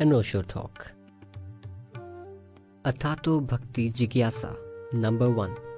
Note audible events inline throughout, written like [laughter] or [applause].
an Osho talk. Atato Bhakti Jigyasa, number 1.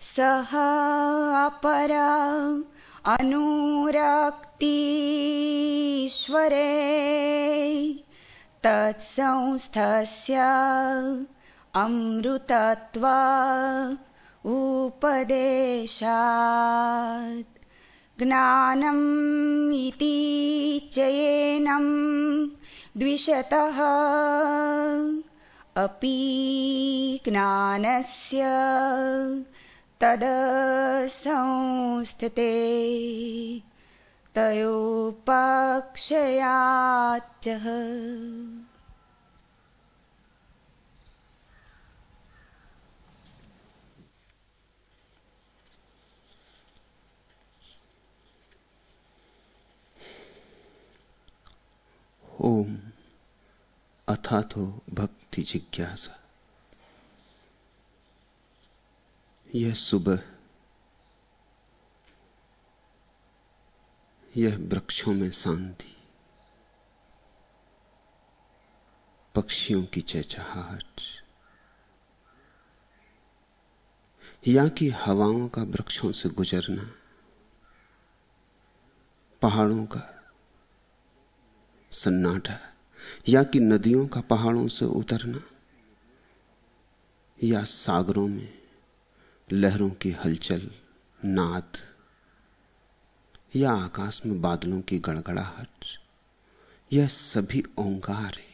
सः अपरा अनुरक्तीश्वरे। तत्संस्थस्य अमृतत्वा उपदेशात्। ज्ञानम् इति चयेनम् द्विषतः अपि ज्ञानस्य तदसंस्थिते तयोपक्षयाच्च। ओम। अथा तो भक्ति जिज्ञासा। यह सुबह, यह वृक्षों में शांति, पक्षियों की चहचहाहट, या कि हवाओं का वृक्षों से गुजरना, पहाड़ों का सन्नाटा। या कि नदियों का पहाड़ों से उतरना, या सागरों में लहरों की हलचल, नाद, या आकाश में बादलों की गड़गड़ाहट, यह सभी ओंकार है।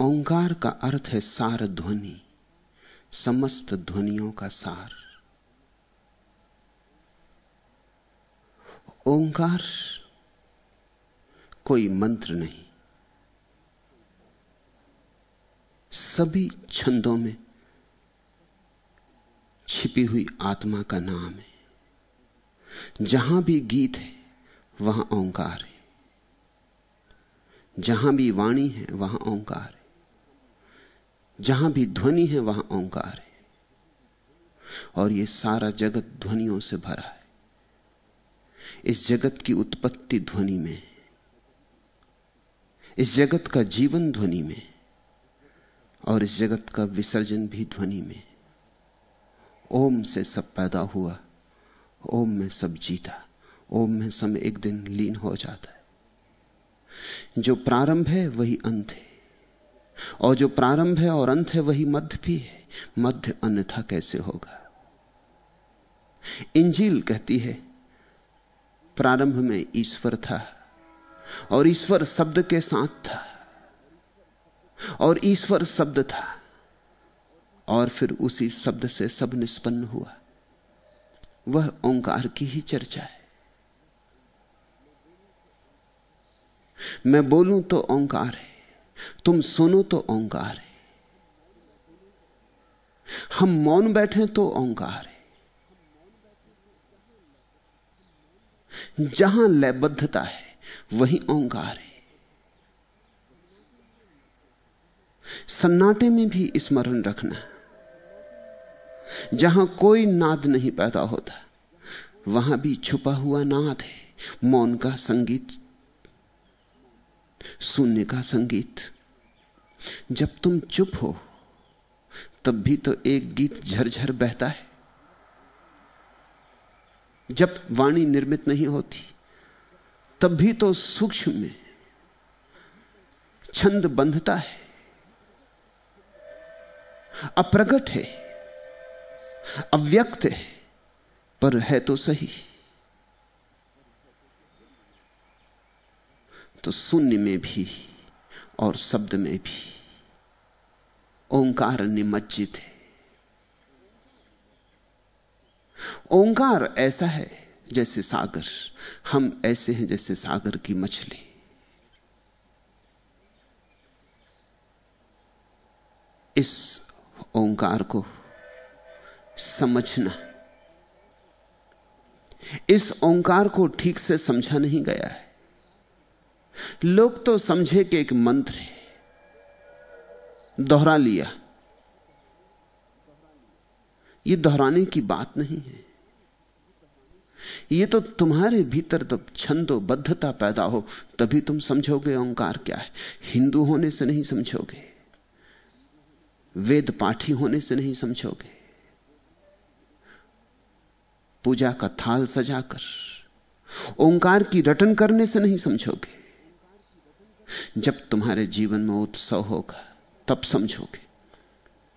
ओंकार का अर्थ है सार ध्वनि, समस्त ध्वनियों का सार। ओंकार कोई मंत्र नहीं। सभी छंदों में छिपी हुई आत्मा का नाम है। जहाँ भी गीत है, वहाँ ओंकार है। जहाँ भी वाणी है, वहाँ ओंकार है। जहाँ भी ध्वनि है, वहाँ ओंकार है। और यह सारा जगत ध्वनियों से भरा है। इस जगत की उत्पत्ति ध्वनि में है। इस जगत का जीवन ध्वनि में और इस जगत का विसर्जन भी ध्वनि में। ओम से सब पैदा हुआ, ओम में सब जीता, ओम में सब एक दिन लीन हो जाता है। जो प्रारंभ है वही अंत है और जो प्रारंभ है और अंत है वही मध्य भी है। मध्य अन्यथा कैसे होगा? इंजील कहती है, प्रारंभ में ईश्वर था और ईश्वर शब्द के साथ था। और ईश्वर शब्द था। और फिर उसी शब्द से सब निष्पन्न हुआ। वह ओंकार की ही चर्चा है। मैं बोलूँ तो ओंकार है। तुम सुनो तो ओंकार है। हम मौन बैठे तो ओंकार है। जहाँ लयबद्धता है वही ओंकार है। सन्नाटे में भी स्मरण रखना। जहाँ कोई नाद नहीं पैदा होता, वहाँ भी छुपा हुआ नाद है। मौन का संगीत, शून्य का संगीत। जब तुम चुप हो, तब भी तो एक गीत झरझर बहता है। जब वाणी निर्मित नहीं होती तब भी तो सूक्ष्म में छंद बंधता है, अप्रगट है, अव्यक्त है, पर है तो सही। तो शून्य में भी और शब्द में भी ओंकार निमज्जित है। ओंकार ऐसा है जैसे सागर। हम ऐसे हैं जैसे सागर की मछली। इस ओंकार को समझना। इस ओंकार को ठीक से समझा नहीं गया है। लोग तो समझे कि एक मंत्र है। दोहरा लिया। यह दोहराने की बात नहीं है। यह तो तुम्हारे भीतर तब छंदोबद्धता पैदा हो, तभी तुम समझोगे ओंकार क्या है। हिंदू होने से नहीं समझोगे, वेद पाठी होने से नहीं समझोगे। पूजा का थाल सजाकर, ओंकार की रटन करने से नहीं समझोगे। जब तुम्हारे जीवन में उत्सव होगा, तब समझोगे।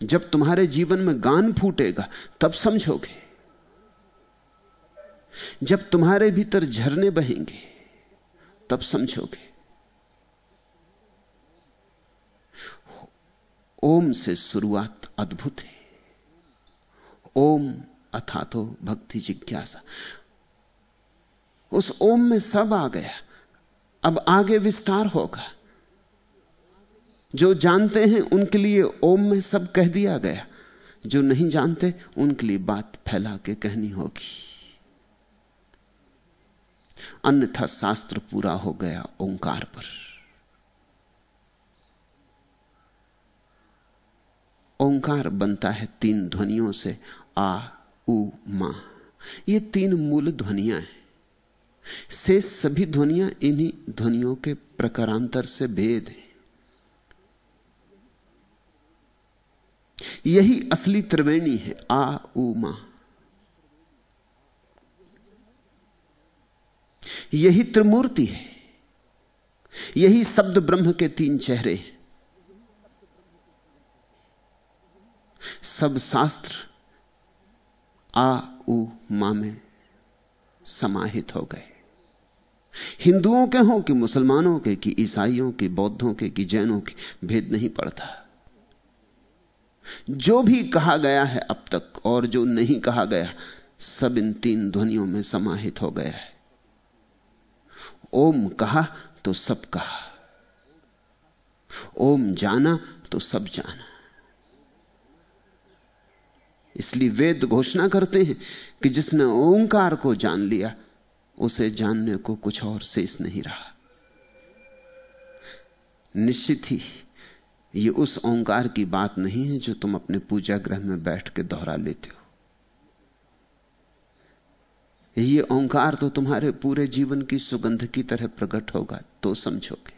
जब तुम्हारे जीवन में गान फूटेगा, तब समझोगे। जब तुम्हारे भीतर झरने बहेंगे, तब समझोगे। ओम से शुरुआत अद्भुत है। ओम अथा तो भक्ति जिज्ञासा। उस ओम में सब आ गया। अब आगे विस्तार होगा। जो जानते हैं, उनके लिए ओम में सब कह दिया गया। जो नहीं जानते, उनके लिए बात फैला के कहनी होगी। अन्यथा शास्त्र पूरा हो गया ओंकार पर। ओंकार बनता है तीन ध्वनियों से, आ, उ, मा। ये तीन मूल ध्वनियाँ हैं। से सभी ध्वनियाँ इन्हीं ध्वनियों के प्रकारांतर से भेद है। यही असली त्रिवेणी है, आ, उ, मा। यही त्रिमूर्ति है। यही शब्द ब्रह्म के तीन चेहरे सब शास्त्र आ, उ, मा में समाहित हो गए। हिंदुओं के हों कि मुसलमानों के, कि ईसाइयों के, बौद्धों के, कि जैनों के, भेद नहीं पड़ता। जो भी कहा गया है अब तक और जो नहीं कहा गया, सब इन तीन ध्वनियों में समाहित हो गया है। ओम कहा तो सब कहा। ओम जाना तो सब जाना। इसलिए वेद घोषणा करते हैं कि जिसने ओंकार को जान लिया, उसे जानने को कुछ और शेष नहीं रहा। निश्चित ही यह उस ओंकार की बात नहीं है जो तुम अपने पूजा ग्रह में बैठ के दोहरा लेते हो। यह ओंकार तो तुम्हारे पूरे जीवन की सुगंध की तरह प्रकट होगा तो समझोगे।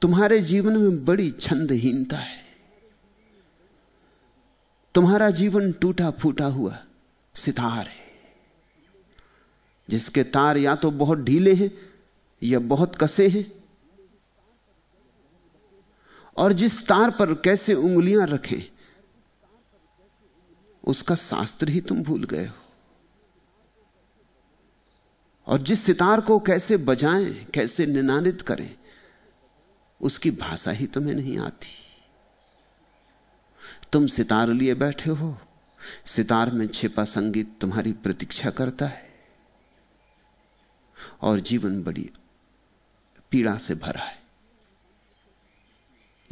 तुम्हारे जीवन में बड़ी छंदहीनता है। तुम्हारा जीवन टूटा फूटा हुआ सितार है, जिसके तार या तो बहुत ढीले हैं, या बहुत कसे हैं, और जिस तार पर कैसे उंगलियाँ रखें, उसका शास्त्र ही तुम भूल गए हो। और जिस सितार को कैसे बजाएँ, कैसे निनादित करें, उसकी भाषा ही तुम्हें नहीं आती। तुम सितार लिए बैठे हो, सितार में छिपा संगीत तुम्हारी प्रतीक्षा करता है, और जीवन बड़ी पीड़ा से भरा है।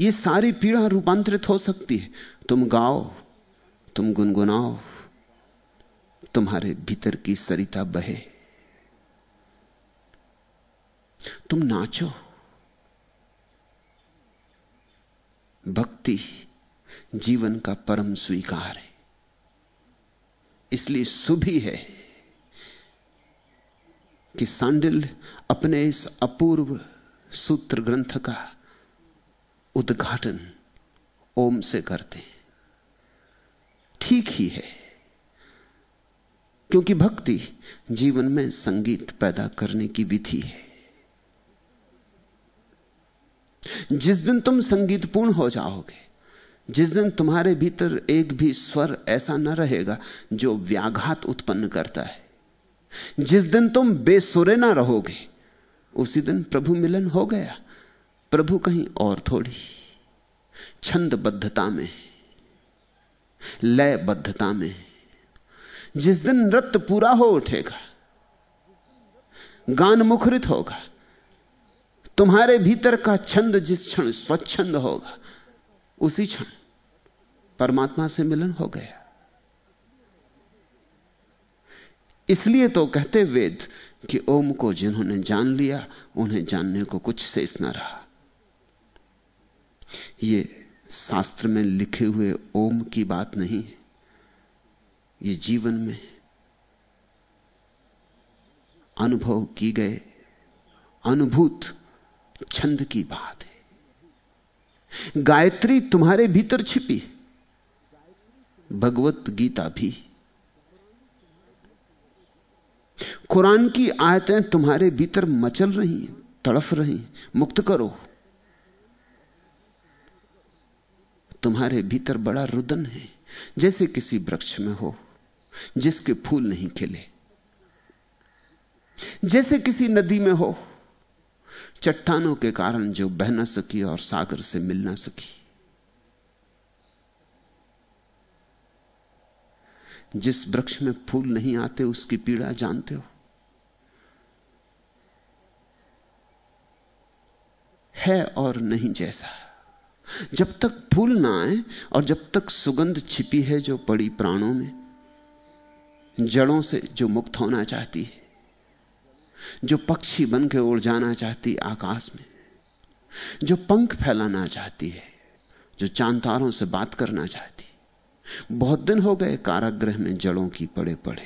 यह सारी पीड़ा रूपांतरित हो सकती है। तुम गाओ, तुम गुनगुनाओ, तुम्हारे भीतर की सरिता बहे। तुम नाचो। भक्ति जीवन का परम स्वीकार है। इसलिए शुभ है कि सांडिल अपने इस अपूर्व सूत्र ग्रंथ का उद्घाटन ओम से करते हैं। ठीक ही है, क्योंकि भक्ति जीवन में संगीत पैदा करने की विधि है। जिस दिन तुम संगीतपूर्ण हो जाओगे, जिस दिन तुम्हारे भीतर एक भी स्वर ऐसा न रहेगा जो व्याघात उत्पन्न करता है। जिस दिन तुम बेसुरे ना रहोगे, उसी दिन प्रभु मिलन हो गया। प्रभु कहीं और थोड़ी। छंदबद्धता में, लयबद्धता में। जिस दिन नृत्य पूरा हो उठेगा, गान मुखरित होगा तुम्हारे भीतर का छंद जिस क्षण स्वच्छंद होगा, उसी क्षण परमात्मा से मिलन हो गया। इसलिए तो कहते वेद कि ओम को जिन्होंने जान लिया, उन्हें जानने को कुछ शेष न रहा। ये शास्त्र में लिखे हुए ओम की बात नहीं है, ये जीवन में अनुभव की गए, अनुभूत छंद की बात है। गायत्री तुम्हारे भीतर छिपी भगवत गीता भी। कुरान की आयतें तुम्हारे भीतर मचल रही हैं, तड़फ रही मुक्त करो। तुम्हारे भीतर बड़ा रुदन है, जैसे किसी वृक्ष में हो, जिसके फूल नहीं खिले। जैसे किसी नदी में हो चट्टानों के कारण जो बह ना सकी और सागर से मिल ना सकी। जिस वृक्ष में फूल नहीं आते, उसकी पीड़ा जानते हो? है और नहीं जैसा। जब तक फूल ना आए और जब तक सुगंध छिपी है जो पड़ी प्राणों में, जड़ों से जो मुक्त होना चाहती है जो पक्षी बन के उड़ जाना चाहती आकाश में, जो पंख फैलाना चाहती है, जो चांतारों से बात करना चाहती बहुत दिन हो गए कारागृह में जड़ों की पड़े पड़े।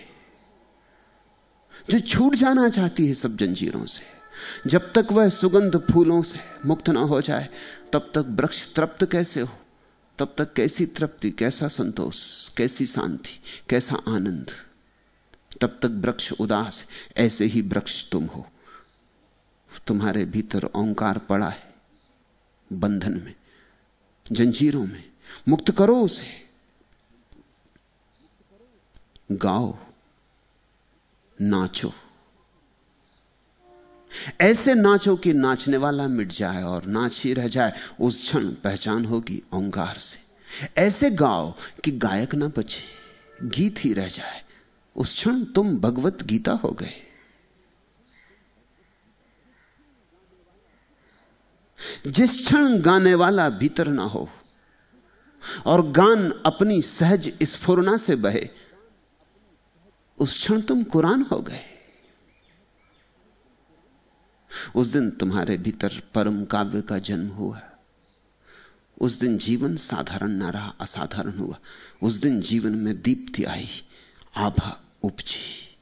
जो छूट जाना चाहती है सब जंजीरों से, जब तक वह सुगंध फूलों से मुक्त ना हो जाए, तब तक वृक्ष तृप्त कैसे हो, तब तक कैसी तृप्ति, कैसा संतोष, कैसी शांति, कैसा आनंद। तब तक वृक्ष उदास ऐसे ही वृक्ष तुम हो। तुम्हारे भीतर ओंकार पड़ा है बंधन में, जंजीरों में, मुक्त करो उसे। गाओ, नाचो। ऐसे नाचो कि नाचने वाला मिट जाए और नाच ही रह जाए, उस क्षण पहचान होगी ओंकार से। ऐसे गाओ कि गायक ना बचे, गीत ही रह जाए। उस क्षण तुम भगवत गीता हो गए। जिस क्षण गाने वाला भीतर ना हो, और गान अपनी सहज स्फुरना से बहे, उस क्षण तुम कुरान हो गए। उस दिन तुम्हारे भीतर परम काव्य का जन्म हुआ। उस दिन जीवन साधारण ना रहा, असाधारण हुआ। उस दिन जीवन में दीप्ति आई, आभा। उपजी।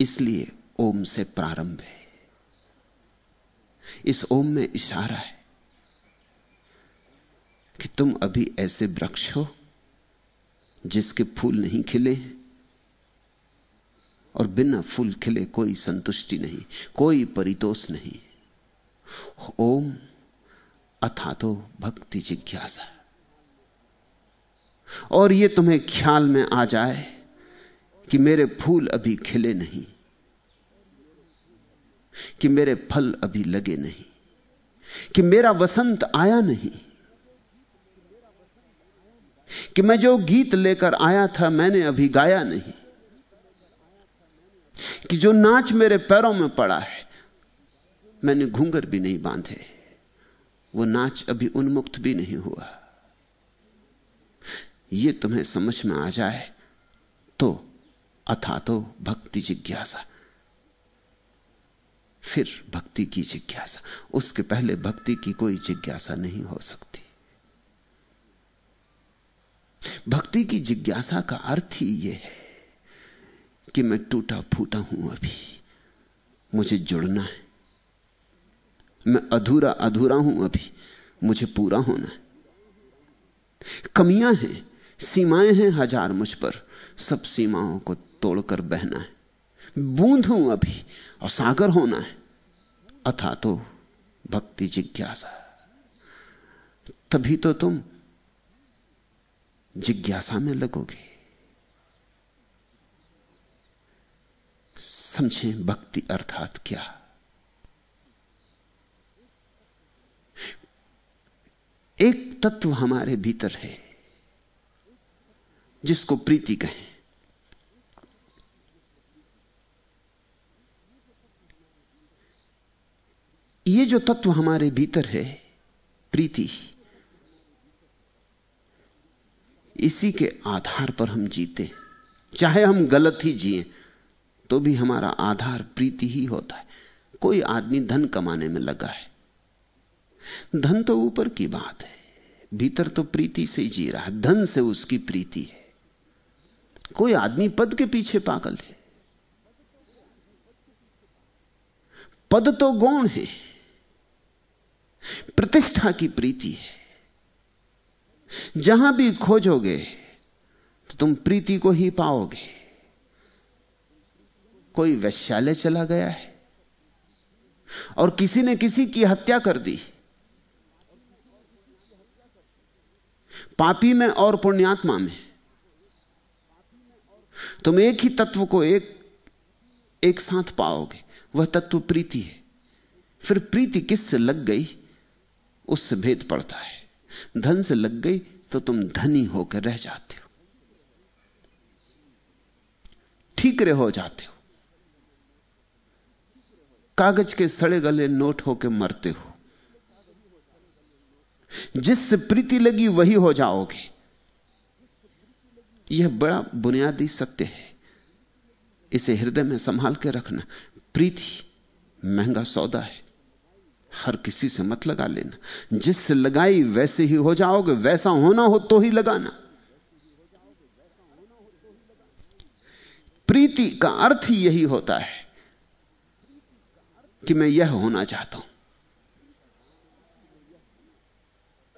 इसलिए ओम से प्रारंभ है। इस ओम में इशारा है कि तुम अभी ऐसे वृक्ष हो जिसके फूल नहीं खिले और बिना फूल खिले कोई संतुष्टि नहीं, कोई परितोष नहीं। ओम अथा तो भक्ति जिज्ञासा। और यह तुम्हें ख्याल में आ जाए कि मेरे फूल अभी खिले नहीं, कि मेरे फल अभी लगे नहीं, कि मेरा वसंत आया नहीं, कि मैं जो गीत लेकर आया था मैंने अभी गाया नहीं, कि जो नाच मेरे पैरों में पड़ा है, मैंने घूंगर भी नहीं बांधे, वो नाच अभी उन्मुक्त भी नहीं हुआ। ये तुम्हें समझ में आ जाए तो अथा तो भक्ति जिज्ञासा। फिर भक्ति की जिज्ञासा। उसके पहले भक्ति की कोई जिज्ञासा नहीं हो सकती। भक्ति की जिज्ञासा का अर्थ ही यह है कि मैं टूटा फूटा हूँ अभी। मुझे जुड़ना है। मैं अधूरा अधूरा हूँ अभी। मुझे पूरा होना है। कमियाँ हैं, सीमाएँ हैं हज़ार मुझ पर। सब सीमाओं को तोड़कर बहना है। बूंद हूँ अभी और सागर होना है। अथा तो भक्ति जिज्ञासा। तभी तो तुम जिज्ञासा में लगोगे। समझें भक्ति अर्थात क्या? एक तत्व हमारे भीतर है, जिसको प्रीति कहें। ये जो तत्व हमारे भीतर है, प्रीति, इसी के आधार पर हम जीते चाहे हम गलत ही जिए तो भी हमारा आधार प्रीति ही होता है। कोई आदमी धन कमाने में लगा है। धन तो ऊपर की बात है, भीतर तो प्रीति से ही जी रहा है। धन से उसकी प्रीति है। कोई आदमी पद के पीछे पागल है। पद तो गौण है। प्रतिष्ठा की प्रीति है। जहाँ भी खोजोगे तो तुम प्रीति को ही पाओगे। कोई वैश्यालय चला गया है, और किसी ने किसी की हत्या कर दी। पापी में और पुण्यात्मा में। तुम एक ही तत्व को एक एक साथ पाओगे। वह तत्व प्रीति है। फिर प्रीति किससे लग गई? उससे भेद पड़ता है। धन से लग गई तो तुम धनी होकर रह जाते हो। ठीकरे हो जाते हो। कागज़ के सड़े गले नोट होकर मरते हो। जिससे प्रीति लगी वही हो जाओगे। यह बड़ा बुनियादी सत्य है। इसे हृदय में संभाल के रखना। प्रीति महँगा सौदा है। हर किसी से मत लगा लेना। जिससे लगाई वैसे ही हो जाओगे, वैसा होना हो तो ही लगाना। प्रीति का अर्थ ही यही होता है कि मैं यह होना चाहता हूँ।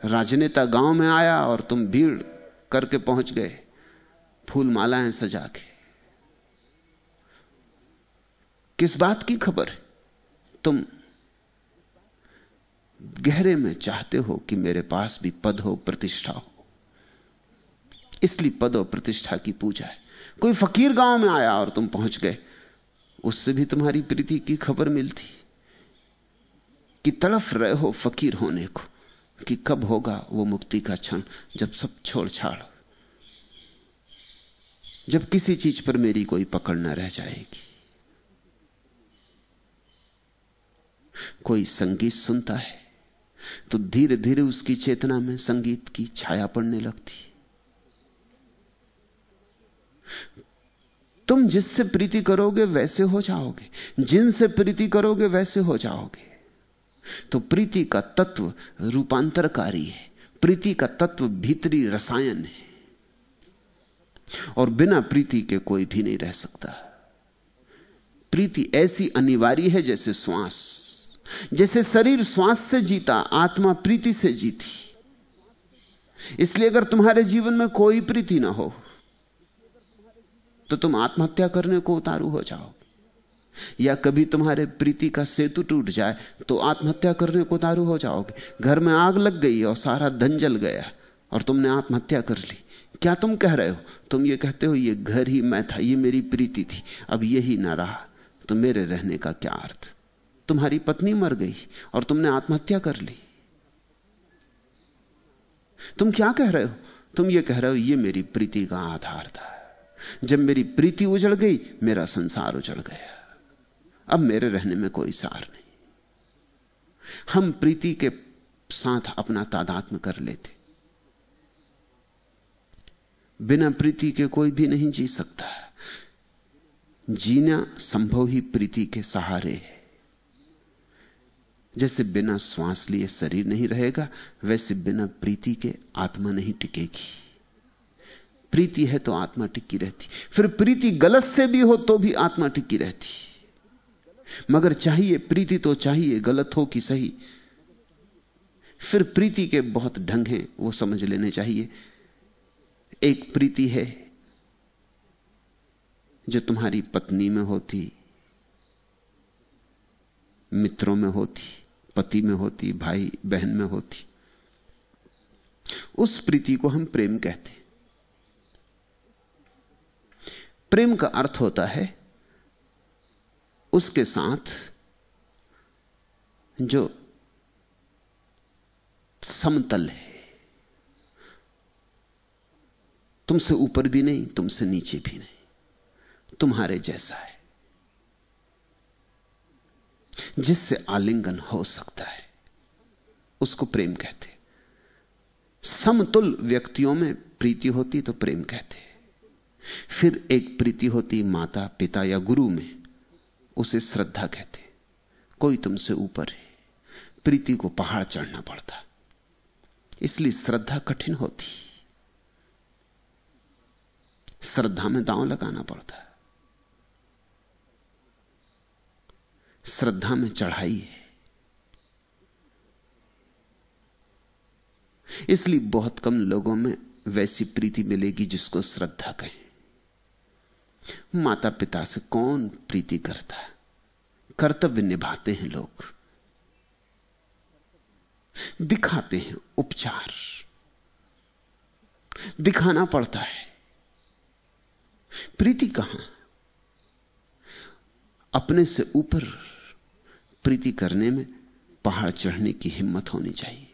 राजनेता गाँव में आया और तुम भीड़ करके पहुँच गए, फूल मालाएँ सजा के। किस बात की खबर? तुम गहरे में चाहते हो कि मेरे पास भी पद हो, प्रतिष्ठा हो। इसलिए पद और प्रतिष्ठा की पूजा है। कोई फकीर गाँव में आया और तुम पहुँच गए, उससे भी तुम्हारी प्रीति की खबर मिलती कि तड़फ रहे हो फकीर होने को, कि कब होगा वो मुक्ति का क्षण, जब सब छोड़ छाड़। जब किसी चीज़ पर मेरी कोई पकड़ न रह जाएगी। कोई संगीत सुनता है तो धीरे धीरे उसकी चेतना में संगीत की छाया पड़ने लगती तुम जिससे प्रीति करोगे वैसे हो जाओगे। जिनसे प्रीति करोगे वैसे हो जाओगे। तो प्रीति का तत्व रूपांतरकारी है। प्रीति का तत्व भीतरी रसायन है। और बिना प्रीति के कोई भी नहीं रह सकता। प्रीति ऐसी अनिवार्य है जैसे श्वास। जैसे शरीर श्वास से जीता, आत्मा प्रीति से जीती। इसलिए अगर तुम्हारे जीवन में कोई प्रीति ना हो तो तुम आत्महत्या करने को उतारू हो जाओ। या कभी तुम्हारे प्रीति का सेतु टूट जाए तो आत्महत्या करने को उतारू हो जाओगे। घर में आग लग गई और सारा धन जल गया, और तुमने आत्महत्या कर ली। क्या तुम कह रहे हो? तुम ये कहते हो, ये घर ही मैं था, ये मेरी प्रीति थी, अब यही ना रहा तो मेरे रहने का क्या अर्थ? तुम्हारी पत्नी मर गई और तुमने आत्महत्या कर ली। तुम क्या कह रहे हो? तुम ये कह रहे हो, ये मेरी प्रीति का आधार था। जब मेरी प्रीति उजड़ गई, मेरा संसार उजड़ गया। अब मेरे रहने में कोई सार नहीं। हम प्रीति के साथ अपना तादात्म कर लेते। बिना प्रीति के कोई भी नहीं जी सकता। जीना संभव ही प्रीति के सहारे है। जैसे बिना श्वास लिए शरीर नहीं रहेगा, वैसे बिना प्रीति के आत्मा नहीं टिकेगी। प्रीति है तो आत्मा टिकी रहती। फिर प्रीति गलत से भी हो तो भी आत्मा टिकी रहती। मगर चाहिए प्रीति तो चाहिए, गलत हो कि सही। फिर प्रीति के बहुत ढंग हैं, वो समझ लेने चाहिए। एक प्रीति है जो तुम्हारी पत्नी में होती, मित्रों में होती। पति में होती, भाई, बहन में होती। उस प्रीति को हम प्रेम कहते प्रेम का अर्थ होता है, उसके साथ जो समतल है। तुमसे ऊपर भी नहीं, तुमसे नीचे भी नहीं। तुम्हारे जैसा है। जिससे आलिंगन हो सकता है। उसको प्रेम कहते समतुल व्यक्तियों में प्रीति होती तो प्रेम कहते फिर एक प्रीति होती माता, पिता या गुरु में, उसे श्रद्धा कहते कोई तुमसे ऊपर है। प्रीति को पहाड़ चढ़ना पड़ता। इसलिए श्रद्धा कठिन होती। श्रद्धा में दांव लगाना पड़ता। है श्रद्धा में चढ़ाई है। इसलिए बहुत कम लोगों में वैसी प्रीति मिलेगी जिसको श्रद्धा कहें। माता पिता से कौन प्रीति करता है? कर्तव्य निभाते हैं लोग। दिखाते हैं उपचार। दिखाना पड़ता है। प्रीति कहाँ अपने से ऊपर प्रीति करने में पहाड़ चढ़ने की हिम्मत होनी चाहिए।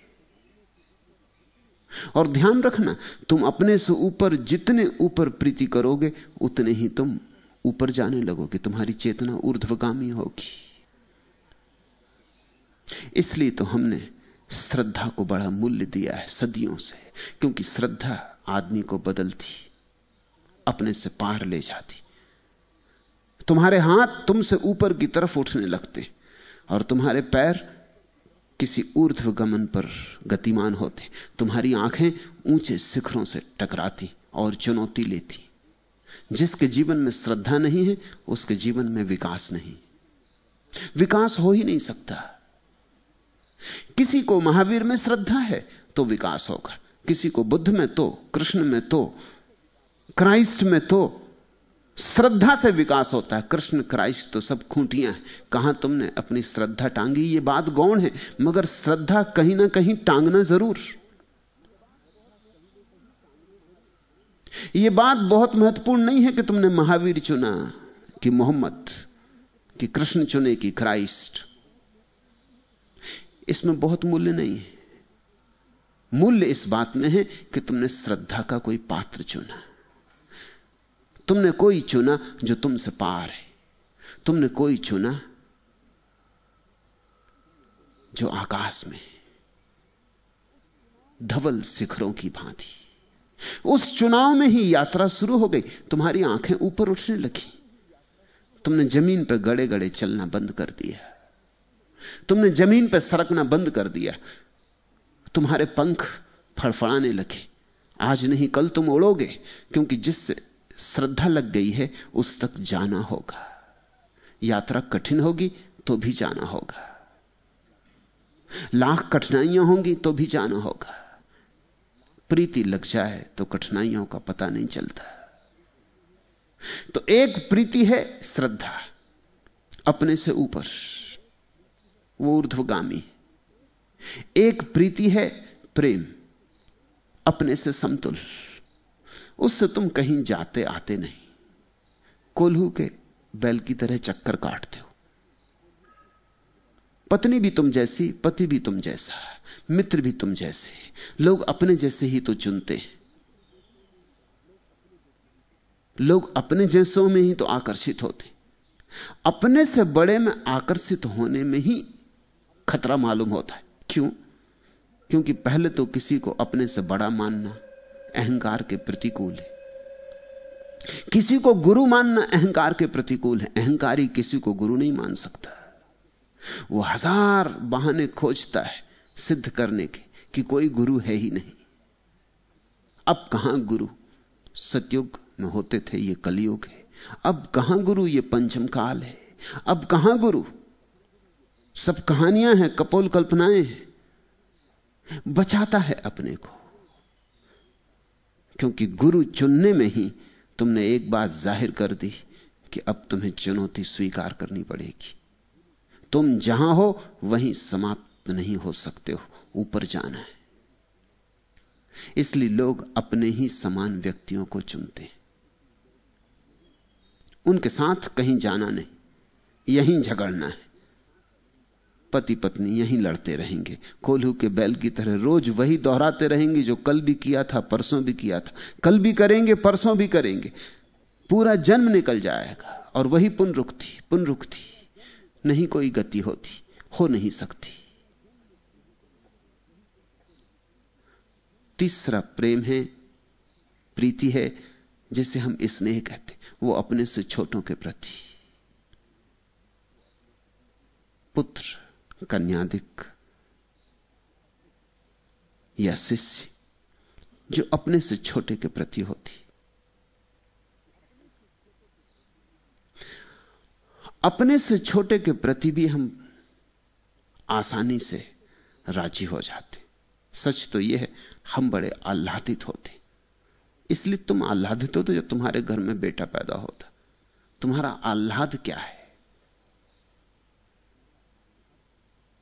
और ध्यान रखना, तुम अपने से ऊपर जितने ऊपर प्रीति करोगे, उतने ही तुम ऊपर जाने लगोगे, तुम्हारी चेतना ऊर्ध्वगामी होगी। इसलिए तो हमने श्रद्धा को बड़ा मूल्य दिया है सदियों से, क्योंकि श्रद्धा आदमी को बदलती, अपने से पार ले जाती। तुम्हारे हाथ तुमसे ऊपर की तरफ़ उठने लगते। और तुम्हारे पैर किसी ऊर्ध्व गमन पर गतिमान होते तुम्हारी आँखें ऊँचे शिखरों से टकराती और चुनौती लेती। जिसके जीवन में श्रद्धा नहीं है, उसके जीवन में विकास नहीं। विकास हो ही नहीं सकता। किसी को महावीर में श्रद्धा है तो विकास होगा। किसी को बुद्ध में तो कृष्ण में तो क्राइस्ट में तो श्रद्धा से विकास होता है। कृष्ण क्राइस्ट तो सब खूंटियाँ हैं। कहाँ तुमने अपनी श्रद्धा टांगी? ये बात गौण है, मगर श्रद्धा कहीं ना कहीं टांगना ज़रूर। यह बात बहुत महत्वपूर्ण नहीं है कि तुमने महावीर चुना, कि मोहम्मद, कि कृष्ण चुने, कि क्राइस्ट। इसमें बहुत मूल्य नहीं है। मूल्य इस बात में है कि तुमने श्रद्धा का कोई पात्र चुना। तुमने कोई चुना जो तुमसे पार है। तुमने कोई चुना जो आकाश में धवल शिखरों की भांति। उस चुनाव में ही यात्रा शुरू हो गई। तुम्हारी आँखें ऊपर उठने लगी। तुमने ज़मीन पर गड़े गड़े चलना बंद कर दिया। तुमने ज़मीन पर सरकना बंद कर दिया। तुम्हारे पंख फड़फड़ाने लगे। आज नहीं, कल तुम उड़ोगे, क्योंकि जिससे श्रद्धा लग गई है, उस तक जाना होगा। यात्रा कठिन होगी तो भी जाना होगा। लाख कठिनाइयाँ होंगी तो भी जाना होगा। प्रीति लग जाए तो कठिनाइयों का पता नहीं चलता। तो एक प्रीति है श्रद्धा, अपने से ऊपर। वो ऊर्ध्वगामी। एक प्रीति है प्रेम, अपने से समतुल। उससे तुम कहीं जाते आते नहीं। कोल्हू के बैल की तरह चक्कर काटते हो। पत्नी भी तुम जैसी, पति भी तुम जैसा, मित्र भी तुम जैसे, लोग अपने जैसे ही तो चुनते हैं। लोग अपने जैसों में ही तो आकर्षित होते अपने से बड़े में आकर्षित होने में ही खतरा मालूम होता है। क्यों? क्योंकि पहले तो किसी को अपने से बड़ा मानना अहंकार के प्रतिकूल है। किसी को गुरु मानना अहंकार के प्रतिकूल है। अहंकारी किसी को गुरु नहीं मान सकता। वो हज़ार बहाने खोजता है सिद्ध करने के कि कोई गुरु है ही नहीं। अब कहाँ गुरु? सतयुग में होते थे, ये कलयुग है। अब कहाँ गुरु? ये पंचम काल है। अब कहाँ गुरु? सब कहानियाँ हैं कपोल कल्पनाएँ हैं। बचाता है अपने को। क्योंकि गुरु चुनने में ही तुमने एक बात ज़ाहिर कर दी कि अब तुम्हें चुनौती स्वीकार करनी पड़ेगी। तुम जहाँ हो, वहीं समाप्त नहीं हो सकते हो, ऊपर जाना है। इसलिए लोग अपने ही समान व्यक्तियों को चुनते हैं। उनके साथ कहीं जाना नहीं, यहीं झगड़ना है। पति पत्नी यहीं लड़ते रहेंगे। कोल्हू के बैल की तरह रोज वही दोहराते रहेंगे जो कल भी किया था, परसों भी किया था। कल भी करेंगे, परसों भी करेंगे। पूरा जन्म निकल जाएगा और वही पुनरुक्ति पुनरुक्ति नहीं कोई गति होती, हो नहीं सकती। तीसरा प्रेम है, प्रीति है, जिसे हम स्नेह कहते वो अपने से छोटों के प्रति। पुत्र। कन्यादिक या शिष्य जो अपने से छोटे के प्रति होती। अपने से छोटे के प्रति भी हम आसानी से राज़ी हो जाते। सच तो यह है, हम बड़े आह्लादित होते। इसलिए तुम आह्लादित होते जब तुम्हारे घर में बेटा पैदा होता। तुम्हारा आह्लाद क्या है?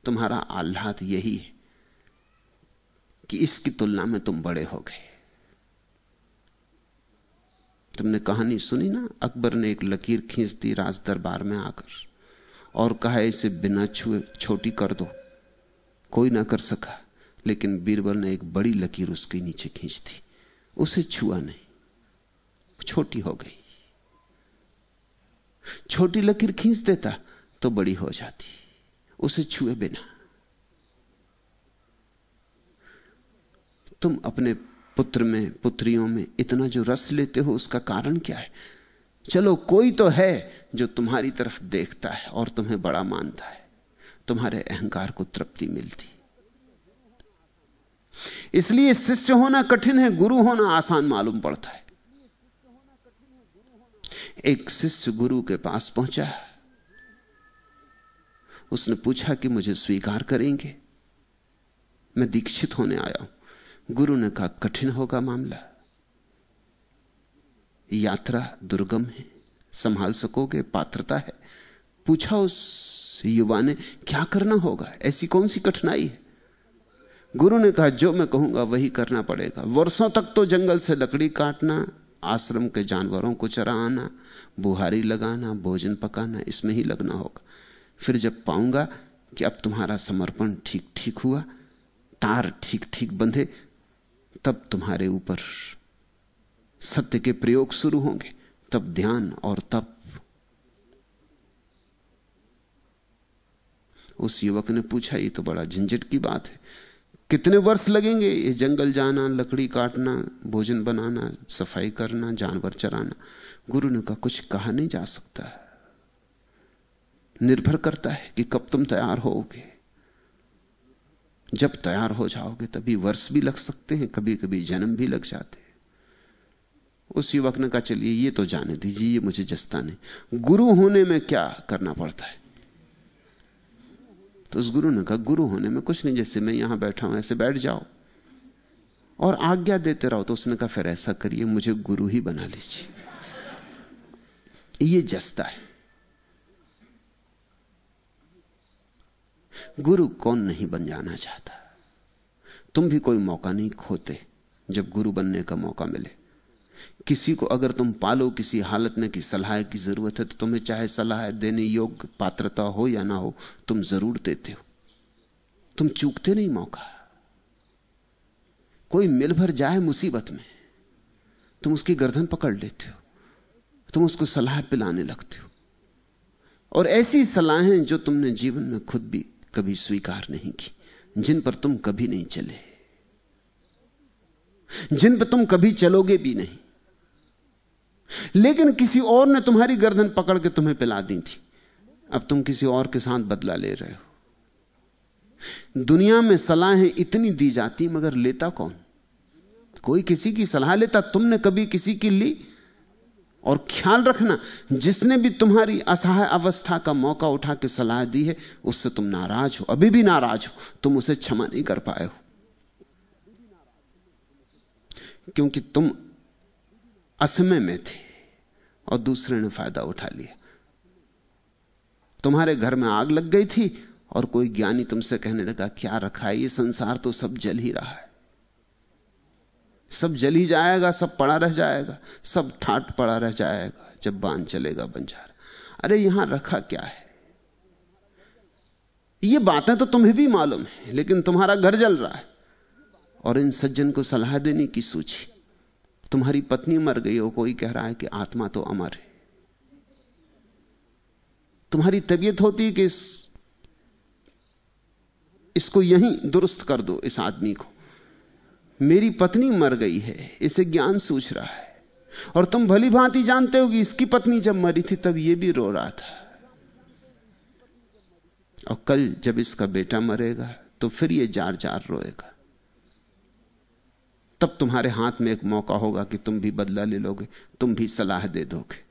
तुम्हारा आह्लाद यही है कि इसकी तुलना में तुम बड़े हो गए। तुमने कहानी सुनी ना? अकबर ने एक लकीर खींच दी राज दरबार में आकर और कहा, इसे बिना छुए छोटी कर दो। कोई ना कर सका, लेकिन बीरबल ने एक बड़ी लकीर उसके नीचे खींच दी। उसे छुआ नहीं। छोटी हो गई। छोटी लकीर खींच देता तो बड़ी हो जाती। उसे छुए बिना। तुम अपने पुत्र में, पुत्रियों में इतना जो रस लेते हो, उसका कारण क्या है? चलो, कोई तो है जो तुम्हारी तरफ़ देखता है और तुम्हें बड़ा मानता है। तुम्हारे अहंकार को तृप्ति मिलती। इसलिए शिष्य होना कठिन है, गुरु होना आसान मालूम पड़ता है। एक शिष्य गुरु के पास पहुँचा। उसने पूछा कि मुझे स्वीकार करेंगे? मैं दीक्षित होने आया हूँ। गुरु ने कहा, कठिन होगा मामला। यात्रा दुर्गम है। संभाल सकोगे, पात्रता है। पूछा उस युवा ने, क्या करना होगा? ऐसी कौन सी कठिनाई है? गुरु ने कहा, जो मैं कहूँगा वही करना पड़ेगा। वर्षों तक तो जंगल से लकड़ी काटना, आश्रम के जानवरों को चराना, बुहारी लगाना, भोजन पकाना, इसमें ही लगना होगा। फिर जब पाऊँगा कि अब तुम्हारा समर्पण ठीक ठीक हुआ, तार ठीक ठीक बंधे, तब तुम्हारे ऊपर सत्य के प्रयोग शुरू होंगे, तब ध्यान और तप। उस युवक ने पूछा, ये तो बड़ा झंझट की बात है। कितने वर्ष लगेंगे ये जंगल जाना, लकड़ी काटना, भोजन बनाना, सफ़ाई करना, जानवर चराना? गुरु ने कहा, कुछ कहा नहीं जा सकता। निर्भर करता है कि कब तुम तैयार होगे जब तैयार हो जाओगे, तभी वर्ष भी लग सकते हैं कभी कभी जन्म भी लग जाते हैं। उस युवक ने कहा, चलिए, ये तो जाने दीजिए, ये मुझे जस्ता नहीं। गुरु होने में क्या करना पड़ता है? तो उस गुरु ने कहा, गुरु होने में कुछ नहीं, जैसे मैं यहाँ बैठा हूँ, ऐसे बैठ जाओ। और आज्ञा देते रहो। तो उसने कहा, फिर ऐसा करिए, मुझे गुरु ही बना लीजिए। ये जस्ता है। गुरु कौन नहीं बन जाना चाहता? तुम भी कोई मौका नहीं खोते जब गुरु बनने का मौका मिले। किसी को अगर तुम पालो, किसी हालत में की सलाह की ज़रूरत है तो तुम्हें चाहे सलाह देने योग्य पात्रता हो या ना हो, तुम ज़रूर देते हो। तुम चूकते नहीं मौका। कोई मिल भर जाए मुसीबत में, तुम उसकी गर्दन पकड़ लेते हो, तुम उसको सलाह पिलाने लगते हो। और ऐसी सलाहें जो तुमने जीवन में खुद भी कभी स्वीकार नहीं की, जिन पर तुम कभी नहीं चले, जिन पर तुम कभी चलोगे भी नहीं। लेकिन किसी और ने तुम्हारी गर्दन पकड़ के तुम्हें पिला दी थी। अब तुम किसी और के साथ बदला ले रहे हो। दुनिया में सलाहें इतनी दी जाती, मगर लेता कौन? कोई किसी की सलाह लेता, तुमने कभी किसी की ली? और ख्याल रखना, जिसने भी तुम्हारी असहाय अवस्था का मौका उठा के सलाह दी है, उससे तुम नाराज़ हो। अभी भी नाराज़ हो। तुम उसे क्षमा नहीं कर पाए हो। क्योंकि तुम असमय में थे और दूसरे ने फ़ायदा उठा लिया। तुम्हारे घर में आग लग गई थी और कोई ज्ञानी तुमसे कहने लगा, क्या रखा है? ये संसार तो सब जल ही रहा है। सब जल ही जाएगा सब पड़ा रह जाएगा सब ठाट पड़ा रह जाएगा जब बाँध चलेगा बंजार। अरे यहाँ रखा क्या है? ये बातें तो तुम्हें भी मालूम है लेकिन तुम्हारा घर जल रहा है। और इन सज्जन को सलाह देने की सूची। तुम्हारी पत्नी मर गई हो कोई कह रहा है कि आत्मा तो अमर है। तुम्हारी तबीयत होती कि इस, इसको यहीं दुरुस्त कर दो इस आदमी को। मेरी पत्नी मर गई है, इसे ज्ञान सूझ रहा है। और तुम भली भांति जानते हो कि इसकी पत्नी जब मरी थी, तब यह भी रो रहा था। और कल जब इसका बेटा मरेगा तो फिर यह जार जार रोएगा। तब तुम्हारे हाथ में एक मौका होगा कि तुम भी बदला ले लोगे, तुम भी सलाह दे दोगे।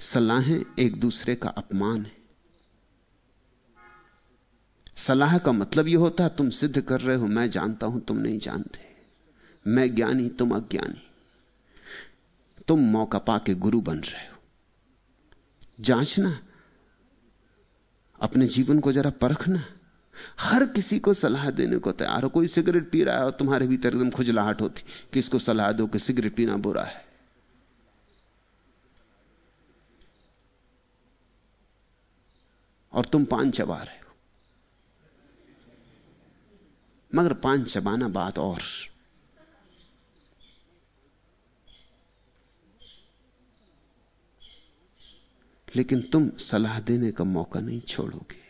सलाहें एक दूसरे का अपमान है। सलाह का मतलब यह होता है, तुम सिद्ध कर रहे हो, मैं जानता हूँ, तुम नहीं जानते। मैं ज्ञानी, तुम अज्ञानी। तुम मौका पाके गुरु बन रहे हो। जांचना, अपने जीवन को जरा परखना, हर किसी को सलाह देने को तैयार हो। कोई सिगरेट पी रहा है और तुम्हारे भीतर एकदम खुजलाहट होती, कि इसको सलाह दो कि सिगरेट पीना बुरा है। और तुम पान चबा रहे हो मगर पान चबाना बात और। लेकिन तुम सलाह देने का मौका नहीं छोड़ोगे।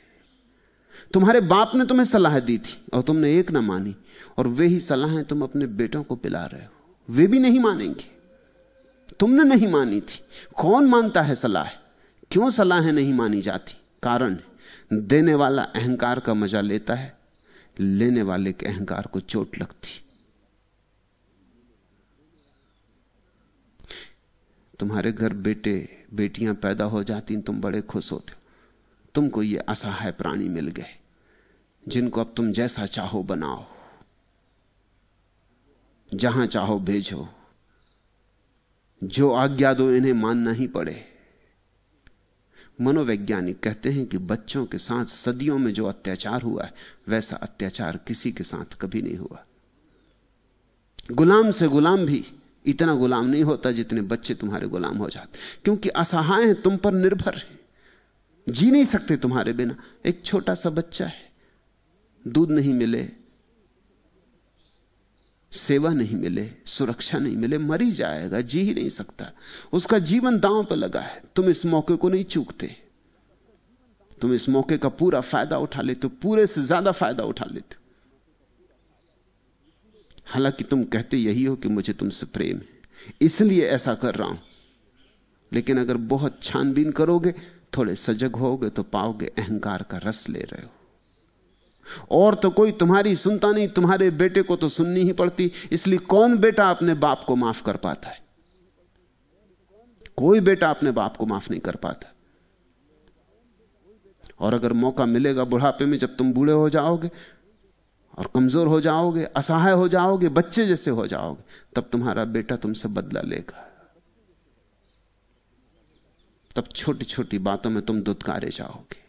तुम्हारे बाप ने तुम्हें सलाह दी थी और तुमने एक ना मानी और वे ही सलाहें तुम अपने बेटों को पिला रहे हो। वे भी नहीं मानेंगे। तुमने नहीं मानी थी। कौन मानता है सलाह? क्यों सलाहें नहीं मानी जाती? कारण, देने वाला अहंकार का मज़ा लेता है लेने वाले के अहंकार को चोट लगती। तुम्हारे घर बेटे, बेटियाँ पैदा हो जाती, तुम बड़े खुश होते हो। तुमको ये असहाय प्राणी मिल गए, जिनको अब तुम जैसा चाहो बनाओ, जहाँ चाहो भेजो। जो आज्ञा दो, इन्हें मानना ही पड़े। मनोवैज्ञानिक कहते हैं कि बच्चों के साथ सदियों में जो अत्याचार हुआ है, वैसा अत्याचार किसी के साथ कभी नहीं हुआ। गुलाम से गुलाम भी इतना गुलाम नहीं होता जितने बच्चे तुम्हारे गुलाम हो जाते। क्योंकि असहाय हैं, तुम पर निर्भर हैं। जी नहीं सकते तुम्हारे बिना। एक छोटा सा बच्चा है, दूध नहीं मिले सेवा नहीं मिले, सुरक्षा नहीं मिले, मरी जाएगा, जी ही नहीं सकता। उसका जीवन दांव पर लगा है। तुम इस मौके को नहीं चूकते। तुम इस मौके का पूरा फ़ायदा उठा लेते हो, पूरे से ज़्यादा फ़ायदा उठा लेते हो। हालाँकि तुम कहते यही हो कि मुझे तुमसे प्रेम है, इसलिए ऐसा कर रहा हूँ। लेकिन अगर बहुत छानबीन करोगे, थोड़े सजग होगे तो पाओगे अहंकार का रस ले रहे हो। और तो कोई तुम्हारी सुनता नहीं, तुम्हारे बेटे को तो सुननी ही पड़ती। इसलिए कौन बेटा अपने बाप को माफ़ कर पाता है? कोई बेटा अपने बाप को माफ़ नहीं कर पाता। और अगर मौका मिलेगा बुढ़ापे में, जब तुम बूढ़े हो जाओगे और कमज़ोर हो जाओगे, असहाय हो जाओगे, बच्चे जैसे हो जाओगे, तब तुम्हारा बेटा तुमसे बदला लेगा। तब छोटी छोटी बातों में तुम दुदकारे जाओगे।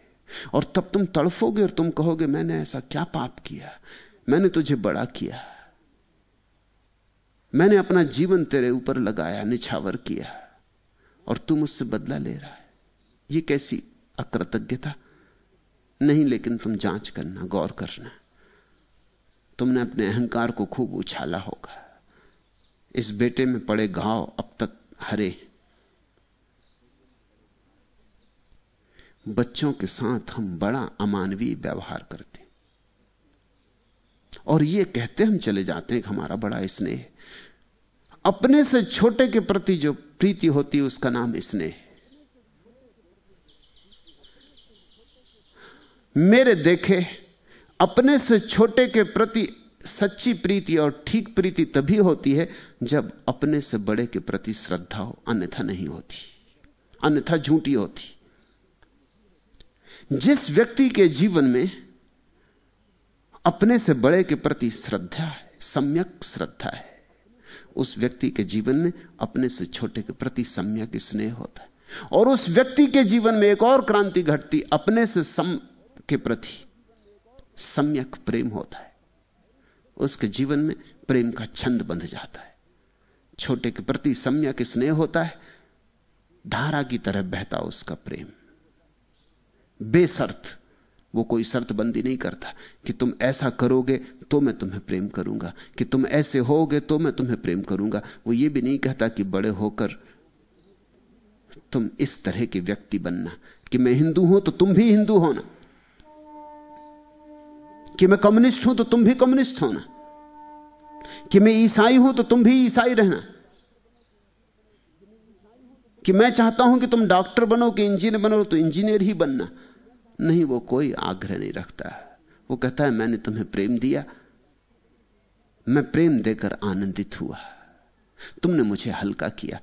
और तब तुम तड़फोगे और तुम कहोगे, मैंने ऐसा क्या पाप किया? मैंने तुझे बड़ा किया। मैंने अपना जीवन तेरे ऊपर लगाया, निछावर किया, और तू मुझसे बदला ले रहा है। यह कैसी अकृतज्ञता? नहीं, लेकिन तुम जाँच करना, गौर करना। तुमने अपने अहंकार को खूब उछाला होगा। इस बेटे में पड़े घाव अब तक हरे बच्चों के साथ हम बड़ा अमानवीय व्यवहार करते और यह कहते हम चले जाते हैं कि हमारा बड़ा स्नेह अपने से छोटे के प्रति जो प्रीति होती है, उसका नाम स्नेह मेरे देखे, अपने से छोटे के प्रति सच्ची प्रीति और ठीक प्रीति तभी होती है जब अपने से बड़े के प्रति श्रद्धा हो, अन्यथा नहीं होती। अन्यथा झूठी होती। जिस व्यक्ति के जीवन में अपने से बड़े के प्रति श्रद्धा है, सम्यक श्रद्धा है, उस व्यक्ति के जीवन में अपने से छोटे के प्रति सम्यक स्नेह होता है। और उस व्यक्ति के जीवन में एक और क्रांति घटती, अपने से सम के प्रति सम्यक प्रेम होता है। उसके जीवन में प्रेम का छंद बंध जाता है। छोटे के प्रति सम्यक स्नेह होता है, धारा की तरह बहता उसका प्रेम। बेसर्त। वो कोई शर्त बंदी नहीं करता कि तुम ऐसा करोगे तो मैं तुम्हें प्रेम करूँगा, कि तुम ऐसे होगे तो मैं तुम्हें प्रेम करूँगा। वो ये भी नहीं कहता कि बड़े होकर तुम इस तरह के व्यक्ति बनना, कि मैं हिंदू हूँ तो तुम भी हिंदू होना, कि मैं कम्युनिस्ट हूँ तो तुम भी कम्युनिस्ट होना, कि मैं ईसाई हूँ तो तुम भी ईसाई रहना। कि मैं चाहता हूँ कि तुम डॉक्टर बनो, कि इंजीनियर बनो तो इंजीनियर ही बनना। नहीं, वो कोई आग्रह नहीं रखता। वो कहता है, मैंने तुम्हें प्रेम दिया। मैं प्रेम देकर आनंदित हुआ। तुमने मुझे हल्का किया।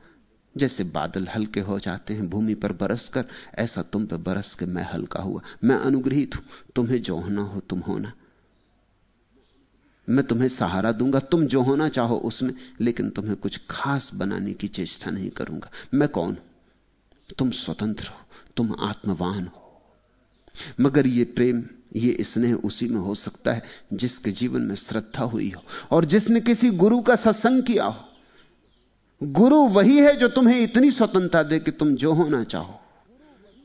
जैसे बादल हल्के हो जाते हैं, भूमि पर बरस कर ऐसा तुम पर बरस के मैं हल्का हुआ। मैं अनुग्रहित हूँ। तुम्हें जो होना हो, तुम होना। मैं तुम्हें सहारा दूँगा, तुम जो होना चाहो उसमें, लेकिन तुम्हें कुछ खास बनाने की चेष्टा नहीं करूँगा। मैं कौन? हूँ तुम स्वतंत्र हो, तुम आत्मवान हो। मगर यह प्रेम यह स्नेह उसी में हो सकता है जिसके जीवन में श्रद्धा हुई हो, और जिसने किसी गुरु का सत्संग किया हो। गुरु वही है जो तुम्हें इतनी स्वतंत्रता दे कि तुम जो होना चाहो,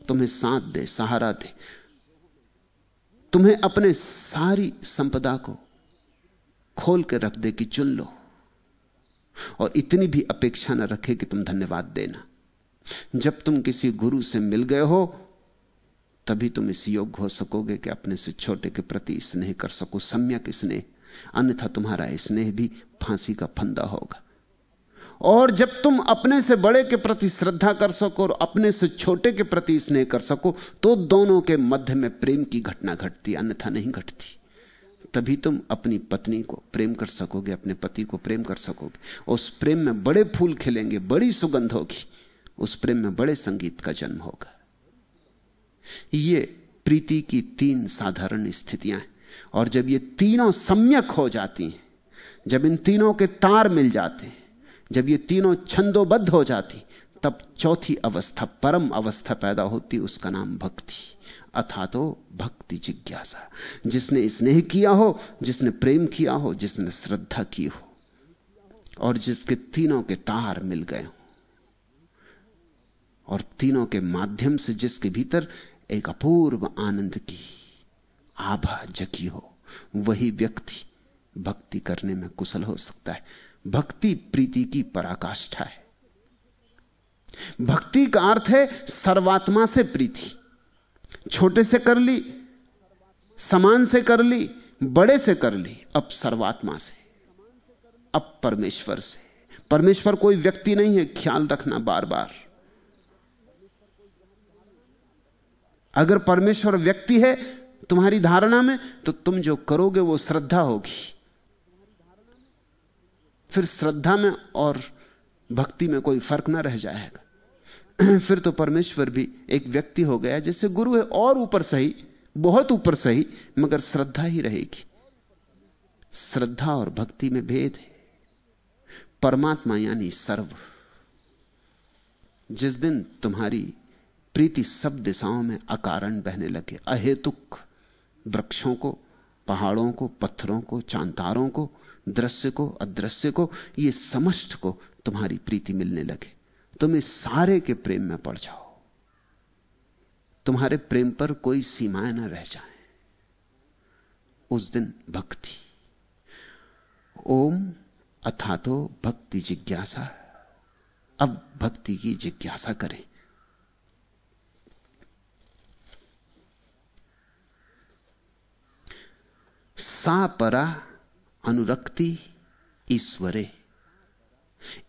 तुम्हें साथ दे, सहारा दे। तुम्हें अपने सारी संपदा को खोल के रख दे कि चुन लो। और इतनी भी अपेक्षा न रखे कि तुम धन्यवाद देना। जब तुम किसी गुरु से मिल गए हो, तभी तुम इस योग्य हो सकोगे कि अपने से छोटे के प्रति स्नेह कर सको सम्यक स्नेह। अन्यथा तुम्हारा स्नेह भी फांसी का फंदा होगा। और जब तुम अपने से बड़े के प्रति श्रद्धा कर सको और अपने से छोटे के प्रति स्नेह कर सको तो दोनों के मध्य में प्रेम की घटना घटती, अन्यथा नहीं घटती। तभी तुम अपनी पत्नी को प्रेम कर सकोगे, अपने पति को प्रेम कर सकोगे। उस प्रेम में बड़े फूल खिलेंगे, बड़ी सुगंध होगी। उस प्रेम में बड़े संगीत का जन्म होगा। ये प्रीति की तीन साधारण स्थितियाँ हैं। और जब ये तीनों सम्यक हो जाती हैं, जब इन तीनों के तार मिल जाते हैं, जब ये तीनों छंदोबद्ध हो जाती, तब चौथी अवस्था, परम अवस्था पैदा होती, उसका नाम भक्ति। अथा तो भक्ति जिज्ञासा। जिसने स्नेह किया हो, जिसने प्रेम किया हो, जिसने श्रद्धा की हो, और जिसके तीनों के तार मिल गए हो, और तीनों के माध्यम से जिसके भीतर एक अपूर्व आनंद की आभा जगी हो, वही व्यक्ति भक्ति करने में कुशल हो सकता है। भक्ति प्रीति की पराकाष्ठा है। भक्ति का अर्थ है सर्वात्मा से प्रीति। छोटे से कर ली, समान से कर ली, बड़े से कर ली, अब सर्वात्मा से, अब परमेश्वर से। परमेश्वर कोई व्यक्ति नहीं है, ख्याल रखना बार बार अगर परमेश्वर व्यक्ति है तुम्हारी धारणा में तो तुम जो करोगे वो श्रद्धा होगी। फिर श्रद्धा में और भक्ति में कोई फ़र्क ना रह जाएगा। [clears throat] फिर तो परमेश्वर भी एक व्यक्ति हो गया जैसे गुरु है और ऊपर सही, बहुत ऊपर सही, मगर श्रद्धा ही रहेगी। श्रद्धा और भक्ति में भेद है। परमात्मा यानी सर्व। जिस दिन तुम्हारी प्रीति सब दिशाओं में अकारण बहने लगे, अहेतुक वृक्षों को, पहाड़ों को, पत्थरों को, चांतारों को, दृश्य को, अदृश्य को, ये समस्त को तुम्हारी प्रीति मिलने लगे। तुम इस सारे के प्रेम में पड़ जाओ। तुम्हारे प्रेम पर कोई सीमाएँ ना रह जाए। उस दिन भक्ति। ओम अथा तो भक्ति जिज्ञासा। अब भक्ति की जिज्ञासा करें। सा परा अनुरक्ति ईश्वरे।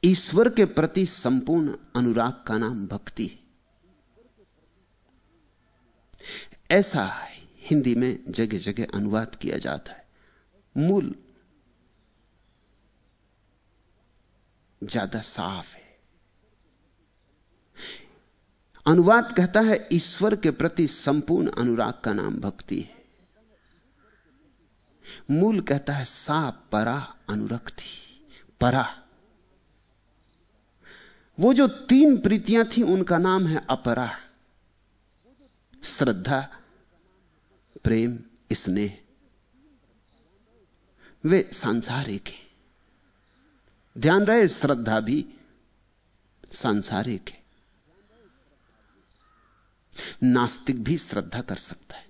ईश्वर के प्रति संपूर्ण अनुराग का नाम भक्ति ऐसा हिंदी में जगह जगह अनुवाद किया जाता है। मूल ज़्यादा साफ़ है। अनुवाद कहता है, ईश्वर के प्रति संपूर्ण अनुराग का नाम भक्ति है। मूल कहता है, सा परा अनुरक्ति, परा। वो जो तीन प्रीतियाँ थी, उनका नाम है अपरा श्रद्धा, प्रेम, स्नेह। वे सांसारिक हैं। ध्यान रहे, श्रद्धा भी सांसारिक है। नास्तिक भी श्रद्धा कर सकता है।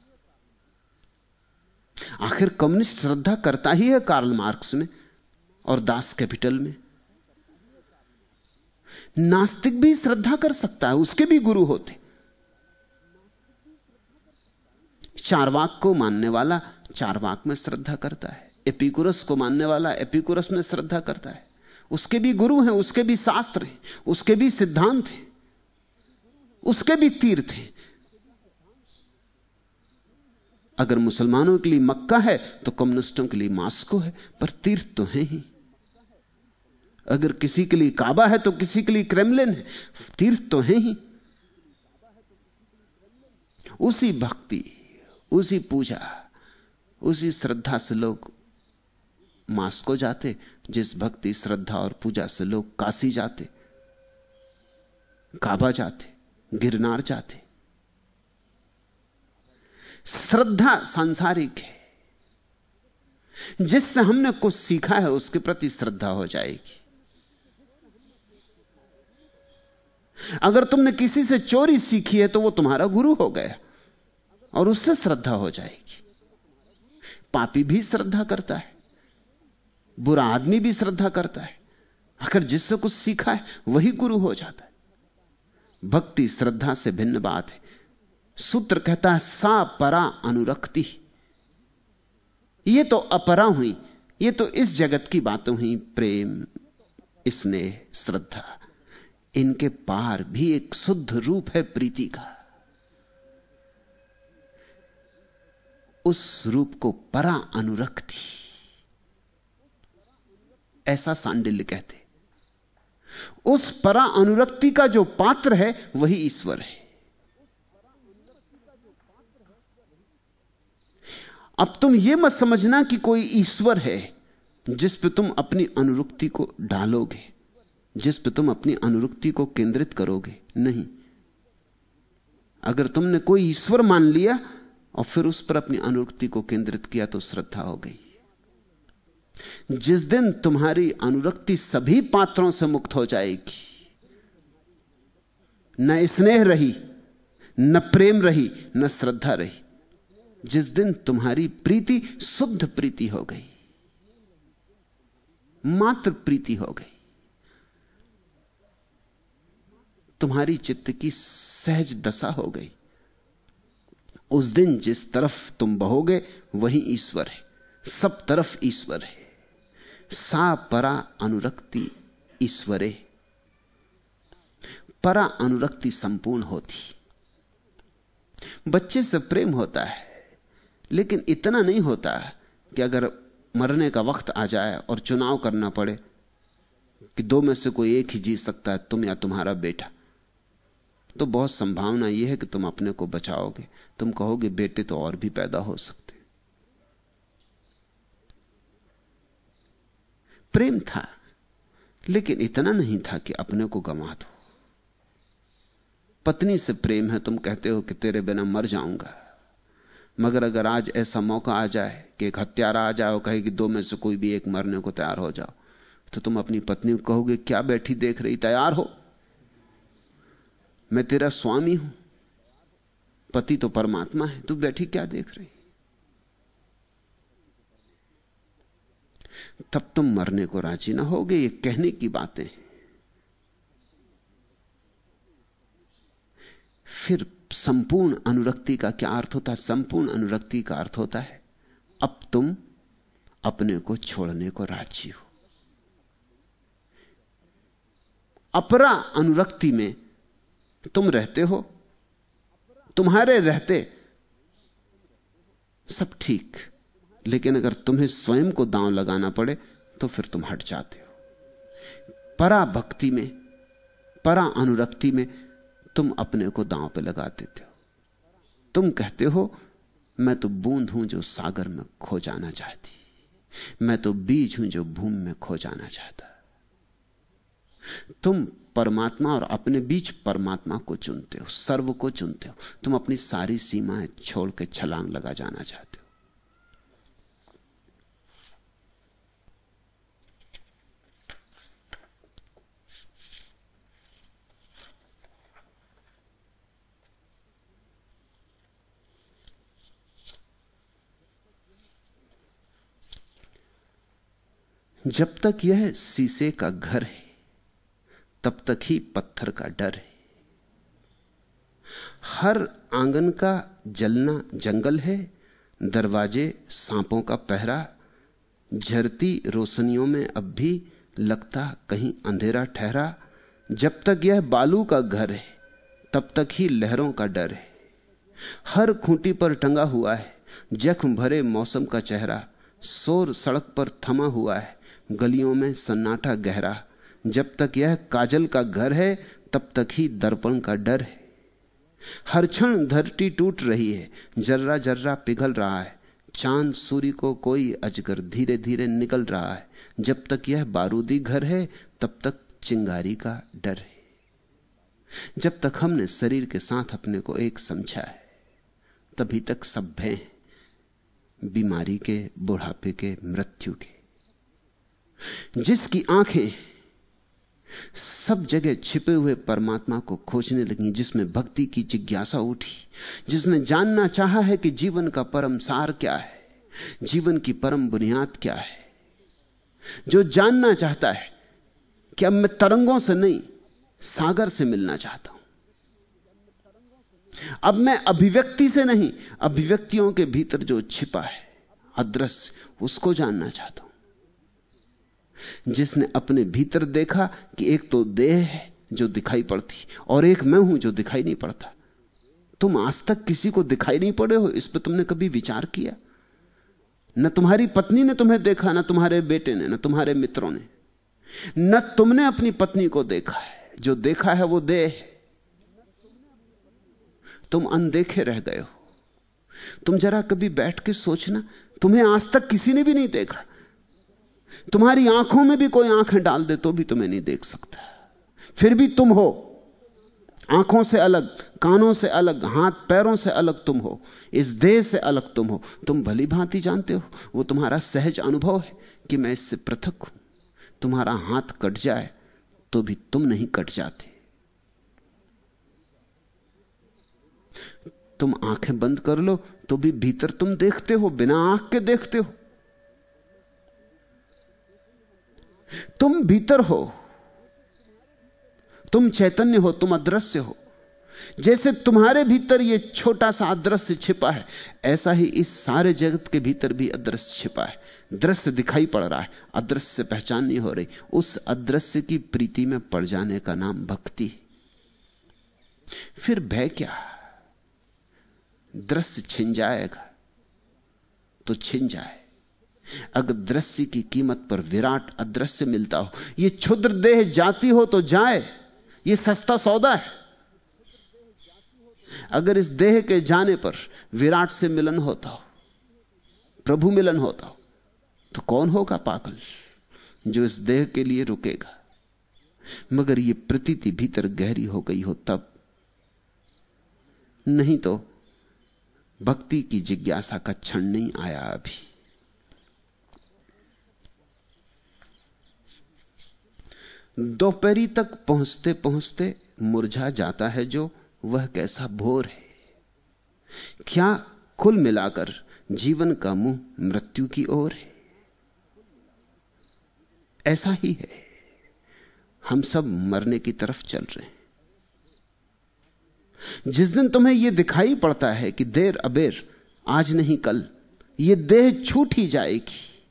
आखिर कम्युनिस्ट श्रद्धा करता ही है कार्ल मार्क्स में और दास कैपिटल में। नास्तिक भी श्रद्धा कर सकता है, उसके भी गुरु होते। चारवाक को मानने वाला चारवाक में श्रद्धा करता है, एपिकुरस को मानने वाला एपिकुरस में श्रद्धा करता है। उसके भी गुरु हैं, उसके भी शास्त्र हैं, उसके भी सिद्धांत हैं, उसके भी तीर्थ हैं। अगर मुसलमानों के लिए मक्का है तो कम्युनिस्टों के लिए मास्को है, पर तीर्थ तो है ही। अगर किसी के लिए काबा है तो किसी के लिए क्रेमलिन है। तीर्थ तो है ही। उसी भक्ति, उसी पूजा, उसी श्रद्धा से लोग मास्को जाते, जिस भक्ति, श्रद्धा और पूजा से लोग काशी जाते, काबा जाते, गिरनार जाते। श्रद्धा सांसारिक है। जिससे हमने कुछ सीखा है, उसके प्रति श्रद्धा हो जाएगी। अगर तुमने किसी से चोरी सीखी है तो वो तुम्हारा गुरु हो गया। और उससे श्रद्धा हो जाएगी। पापी भी श्रद्धा करता है, बुरा आदमी भी श्रद्धा करता है। अगर जिससे कुछ सीखा है, वही गुरु हो जाता है। भक्ति श्रद्धा से भिन्न बात है। सूत्र कहता है, सा परा अनुरक्ति। ये तो अपरा हुई, ये तो इस जगत की बातें हुई, प्रेम, स्नेह, श्रद्धा। इनके पार भी एक शुद्ध रूप है प्रीति का। उस रूप को परा अनुरक्ति। ऐसा सांडिल्य कहते। उस परा अनुरक्ति का जो पात्र है, वही ईश्वर है। अब तुम यह मत समझना कि कोई ईश्वर है, जिस पे तुम अपनी अनुरुक्ति को डालोगे। जिस पर तुम अपनी अनुरुक्ति को केंद्रित करोगे, नहीं। अगर तुमने कोई ईश्वर मान लिया और फिर उस पर अपनी अनुरुक्ति को केंद्रित किया तो श्रद्धा हो गई। जिस दिन तुम्हारी अनुरक्ति सभी पात्रों से मुक्त हो जाएगी, न स्नेह रही, न प्रेम रही, न श्रद्धा रही, जिस दिन तुम्हारी प्रीति शुद्ध प्रीति हो गई, मात्र प्रीति हो गई। तुम्हारी चित्त की सहज दशा हो गई। उस दिन जिस तरफ़ तुम बहोगे, वही ईश्वर है। सब तरफ़ ईश्वर है। सा परा अनुरक्ति ईश्वरे। परा अनुरक्ति संपूर्ण होती। बच्चे से प्रेम होता है, लेकिन इतना नहीं होता कि अगर मरने का वक्त आ जाए और चुनाव करना पड़े कि दो में से कोई एक ही जी सकता है, तुम या तुम्हारा बेटा। तो बहुत संभावना यह है कि तुम अपने को बचाओगे। तुम कहोगे, बेटे तो और भी पैदा हो सकते प्रेम था, लेकिन इतना नहीं था कि अपने को गंवा दो। पत्नी से प्रेम है, तुम कहते हो कि तेरे बिना मर जाऊँगा। मगर अगर आज ऐसा मौका आ जाए कि एक हत्यारा आ जाए और कहे कि दो में से कोई भी एक मरने को तैयार हो जाओ तो तुम अपनी पत्नी को कहोगे, क्या बैठी देख रही, तैयार हो? मैं तेरा स्वामी हूँ। पति तो परमात्मा है, तू बैठी क्या देख रही? तब तुम मरने को राज़ी ना होगे, ये कहने की बातें फिर संपूर्ण अनुरक्ति का क्या अर्थ होता? है संपूर्ण अनुरक्ति का अर्थ होता है, अब तुम अपने को छोड़ने को राज़ी हो। अपरा अनुरक्ति में तुम रहते हो? तुम्हारे रहते सब ठीक। लेकिन अगर तुम्हें स्वयं को दांव लगाना पड़े तो फिर तुम हट जाते हो। परा भक्ति में, परा अनुरक्ति में तुम अपने को दांव पे लगा देते हो। तुम कहते हो, मैं तो बूंद हूँ जो सागर में खो जाना चाहती। मैं तो बीज हूँ जो भूमि में खो जाना चाहता। तुम परमात्मा और अपने बीच परमात्मा को चुनते हो, सर्व को चुनते हो। तुम अपनी सारी सीमाएँ छोड़ के छलांग लगा जाना चाहते हो। जब तक यह शीशे का घर है तब तक ही पत्थर का डर है। हर आँगन का जलना जंगल है, दरवाजे सांपों का पहरा, झरती रोशनियों में अब भी लगता कहीं अंधेरा ठहरा। जब तक यह बालू का घर है, तब तक ही लहरों का डर है। हर खूंटी पर टंगा हुआ है, जख्म भरे मौसम का चेहरा, शोर सड़क पर थमा हुआ है, गलियों में सन्नाटा गहरा। जब तक यह काजल का घर है, तब तक ही दर्पण का डर है। हर क्षण धरती टूट रही है, जर्रा जर्रा पिघल रहा है। चाँद सूर्य को कोई अजगर धीरे धीरे निकल रहा है। जब तक यह बारूदी घर है, तब तक चिंगारी का डर है। जब तक हमने शरीर के साथ अपने को एक समझा है, तभी तक सभ्य हैं, बीमारी के, बुढ़ापे के, मृत्यु के। जिसकी आँखें सब जगह छिपे हुए परमात्मा को खोजने लगी, जिसमें भक्ति की जिज्ञासा उठी, जिसने जानना चाहा है कि जीवन का परम सार क्या है, जीवन की परम बुनियाद क्या है। जो जानना चाहता है कि अब मैं तरंगों से नहीं, सागर से मिलना चाहता हूँ। अब मैं अभिव्यक्ति से नहीं, अभिव्यक्तियों के भीतर जो छिपा है, अदृश्य, उसको जानना चाहता हूँ। जिसने अपने भीतर देखा कि एक तो देह है जो दिखाई पड़ती, और एक मैं हूँ जो दिखाई नहीं पड़ता। तुम आज तक किसी को दिखाई नहीं पड़े हो, इस पर तुमने कभी विचार किया? न तुम्हारी पत्नी ने तुम्हें देखा, ना तुम्हारे बेटे ने, ना तुम्हारे मित्रों ने। न तुमने अपनी पत्नी को देखा है। जो देखा है वो देह तुम अनदेखे रह गए हो। तुम जरा कभी बैठ के सोचना, तुम्हें आज तक किसी ने भी नहीं देखा। तुम्हारी आँखों में भी कोई आँखें डाल दे तो भी तुम्हें नहीं देख सकता। फिर भी तुम हो। आँखों से अलग, कानों से अलग, हाथ पैरों से अलग तुम हो। इस देह से अलग तुम हो। तुम भली भांति जानते हो। वो तुम्हारा सहज अनुभव है कि मैं इससे पृथक हूँ। तुम्हारा हाथ कट जाए तो भी तुम नहीं कट जाते। तुम आँखें बंद कर लो तो भी भीतर तुम देखते हो, बिना आँख के देखते हो। तुम भीतर हो। तुम चैतन्य हो, तुम अदृश्य हो। जैसे तुम्हारे भीतर यह छोटा सा अदृश्य छिपा है, ऐसा ही इस सारे जगत के भीतर भी अदृश्य छिपा है। दृश्य दिखाई पड़ रहा है, अदृश्य से पहचान नहीं हो रही। उस अदृश्य की प्रीति में पड़ जाने का नाम भक्ति। फिर भय क्या? दृश्य छिन जाएगा तो छिन जाए। अगर दृश्य की कीमत पर विराट अदृश्य मिलता हो यह क्षुद्र देह जाती हो तो जाए यह सस्ता सौदा है। अगर इस देह के जाने पर विराट से मिलन होता हो, प्रभु मिलन होता हो तो कौन होगा पागल जो इस देह के लिए रुकेगा? मगर यह प्रतीति भीतर गहरी हो गई हो तब। नहीं तो भक्ति की जिज्ञासा का क्षण नहीं आया अभी। दोपहरी तक पहुँचते पहुँचते मुरझा जाता है जो वह कैसा भोर है। क्या कुल मिलाकर जीवन का मुँह मृत्यु की ओर है? ऐसा ही है। हम सब मरने की तरफ़ चल रहे हैं। जिस दिन तुम्हें यह दिखाई पड़ता है कि देर अबेर, आज नहीं कल यह देह छूट ही जाएगी।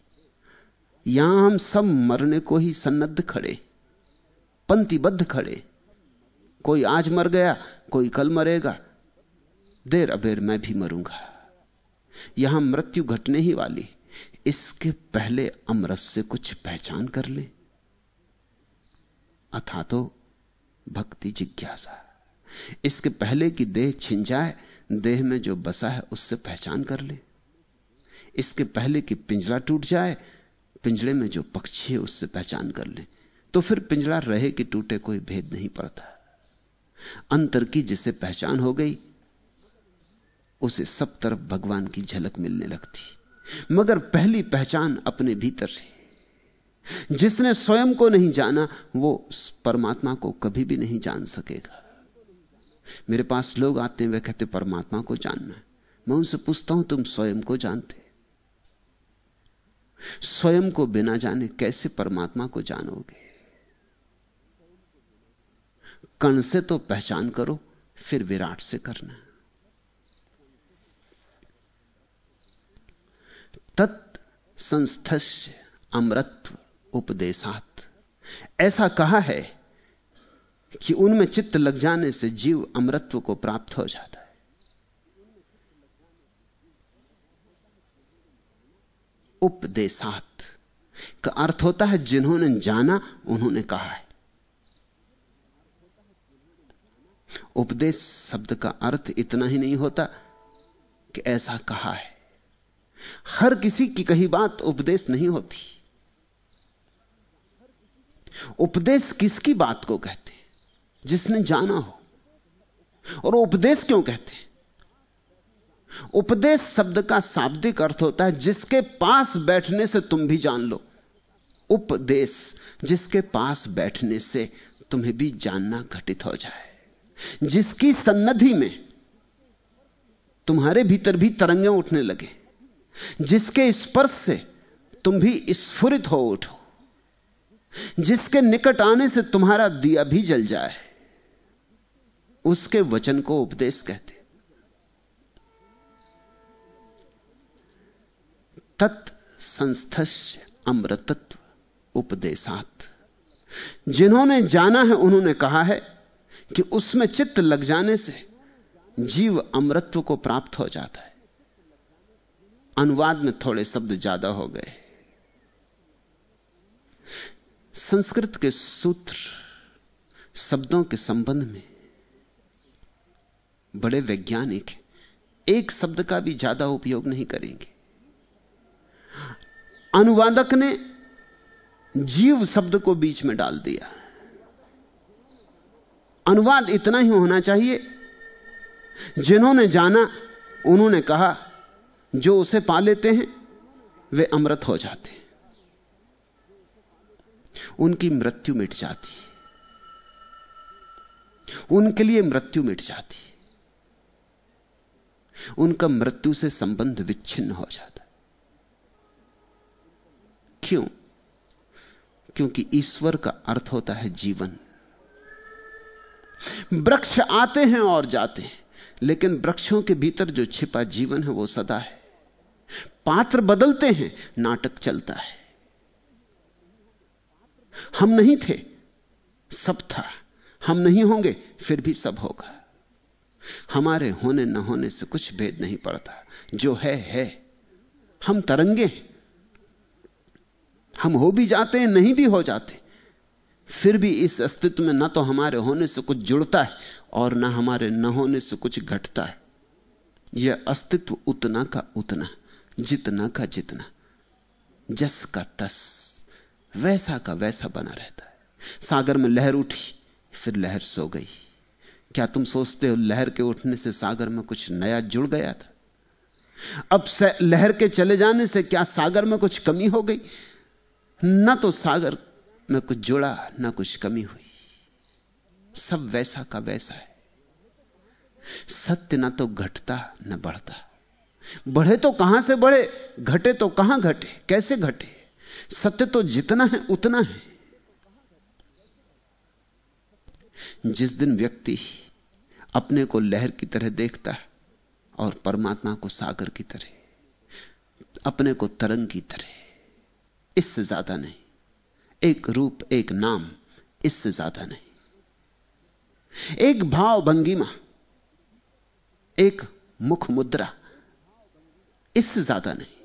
यहाँ हम सब मरने को ही सन्नद्ध खड़े पंक्तिबद्ध खड़े। कोई आज मर गया, कोई कल मरेगा। देर अबेर मैं भी मरूँगा। यहाँ मृत्यु घटने ही वाली, इसके पहले अमरस से कुछ पहचान कर ले। अथा तो भक्ति जिज्ञासा। इसके पहले कि देह छिन जाए, देह में जो बसा है उससे पहचान कर ले। इसके पहले कि पिंजरा टूट जाए, पिंजरे में जो पक्षी है उससे पहचान कर ले। तो फिर पिंजरा रहे कि टूटे कोई भेद नहीं पड़ता। अंतर की जिसे पहचान हो गई, उसे सब तरफ़ भगवान की झलक मिलने लगती। मगर पहली पहचान अपने भीतर से। जिसने स्वयं को नहीं जाना, वो परमात्मा को कभी भी नहीं जान सकेगा। मेरे पास लोग आते हैं, वे कहते, परमात्मा को जानना है। मैं उनसे पूछता हूँ, तुम स्वयं को जानते स्वयं को बिना जाने कैसे परमात्मा को जानोगे? कण से तो पहचान करो, फिर विराट से करना। तत् संस्थस्य अमृत्व उपदेशात। ऐसा कहा है कि उनमें चित्त लग जाने से जीव अमृत्व को प्राप्त हो जाता है। उपदेशात का अर्थ होता है जिन्होंने जाना, उन्होंने कहा है। उपदेश शब्द का अर्थ इतना ही नहीं होता कि ऐसा कहा है। हर किसी की कही बात उपदेश नहीं होती। उपदेश किसकी बात को कहते हैं? जिसने जाना हो। और उपदेश क्यों कहते हैं? उपदेश शब्द का शाब्दिक अर्थ होता है, जिसके पास बैठने से तुम भी जान लो। उपदेश जिसके पास बैठने से तुम्हें भी जानना घटित हो जाए। जिसकी सन्नधि में तुम्हारे भीतर भी तरंगे उठने लगे, जिसके स्पर्श से तुम भी स्फुरित हो उठो, जिसके निकट आने से तुम्हारा दिया भी जल जाए, उसके वचन को उपदेश कहते। तत् तत्संस्थस्य अमृतत्व उपदेशात। जिन्होंने जाना है, उन्होंने कहा है कि उसमें चित्त लग जाने से जीव अमृत्व को प्राप्त हो जाता है। अनुवाद में थोड़े शब्द ज़्यादा हो गए। संस्कृत के सूत्र शब्दों के संबंध में बड़े वैज्ञानिक एक शब्द का भी ज़्यादा उपयोग नहीं करेंगे। अनुवादक ने जीव शब्द को बीच में डाल दिया। अनुवाद इतना ही होना चाहिए। जिन्होंने जाना, उन्होंने कहा, जो उसे पा लेते हैं, वे अमृत हो जाते हैं। उनकी मृत्यु मिट जाती उनके लिए मृत्यु मिट जाती उनका मृत्यु से संबंध विच्छिन्न हो जाता क्यों? क्योंकि ईश्वर का अर्थ होता है जीवन। वृक्ष आते हैं और जाते हैं, लेकिन वृक्षों के भीतर जो छिपा जीवन है वो सदा है। पात्र बदलते हैं, नाटक चलता है। हम नहीं थे, सब था। हम नहीं होंगे, फिर भी सब होगा। हमारे होने न होने से कुछ भेद नहीं पड़ता। जो है है। हम तरंगे हम हो भी जाते हैं, नहीं भी हो जाते। फिर भी इस अस्तित्व में ना तो हमारे होने से कुछ जुड़ता है और ना हमारे न होने से कुछ घटता है। यह अस्तित्व उतना का उतना, जितना का जितना, जस का तस, वैसा का वैसा बना रहता है। सागर में लहर उठी, फिर लहर सो गई। क्या तुम सोचते हो लहर के उठने से सागर में कुछ नया जुड़ गया था? अब लहर के चले जाने से क्या सागर में कुछ कमी हो गई? ना तो सागर में कुछ जुड़ा, ना कुछ कमी हुई। सब वैसा का वैसा है। सत्य ना तो घटता, न बढ़ता। बढ़े तो कहाँ से बढ़े? घटे तो कहाँ घटे? कैसे घटे? सत्य तो जितना है, उतना है। जिस दिन व्यक्ति अपने को लहर की तरह देखता है और परमात्मा को सागर की तरह, अपने को तरंग की तरह, इससे ज़्यादा नहीं। एक रूप, एक नाम, इससे ज़्यादा नहीं। एक भाव भंगिमा, एक मुख मुद्रा, इससे ज़्यादा नहीं।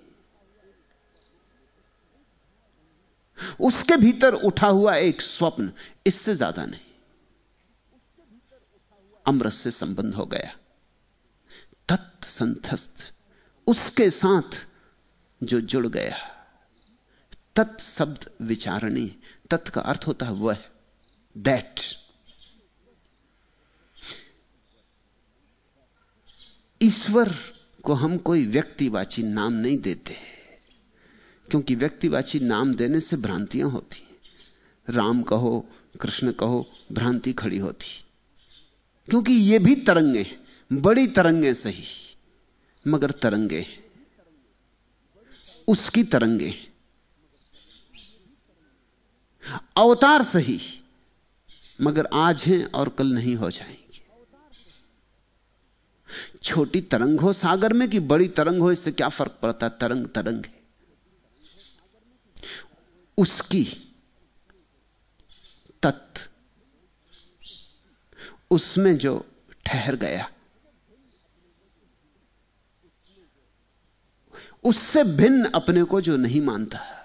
उसके भीतर उठा हुआ एक स्वप्न, इससे ज़्यादा नहीं। अमृत से संबंध हो गया। तत्संथस्थ उसके साथ जो जुड़ गया। तत्शब्द विचारणी, तत् का अर्थ होता है वह दैट ईश्वर को हम कोई व्यक्तिवाची नाम नहीं देते, क्योंकि व्यक्तिवाची नाम देने से भ्रांतियाँ होती राम कहो, कृष्ण कहो, भ्रांति खड़ी होती क्योंकि ये भी तरंगे बड़ी तरंगे सही, मगर तरंगे उसकी तरंगे अवतार सही, मगर आज हैं और कल नहीं हो जाएँगे। छोटी तरंग हो सागर में कि बड़ी तरंग हो, इससे क्या फ़र्क पड़ता? है तरंग तरंग है। उसकी तत्व उसमें जो ठहर गया, उससे भिन्न अपने को जो नहीं मानता।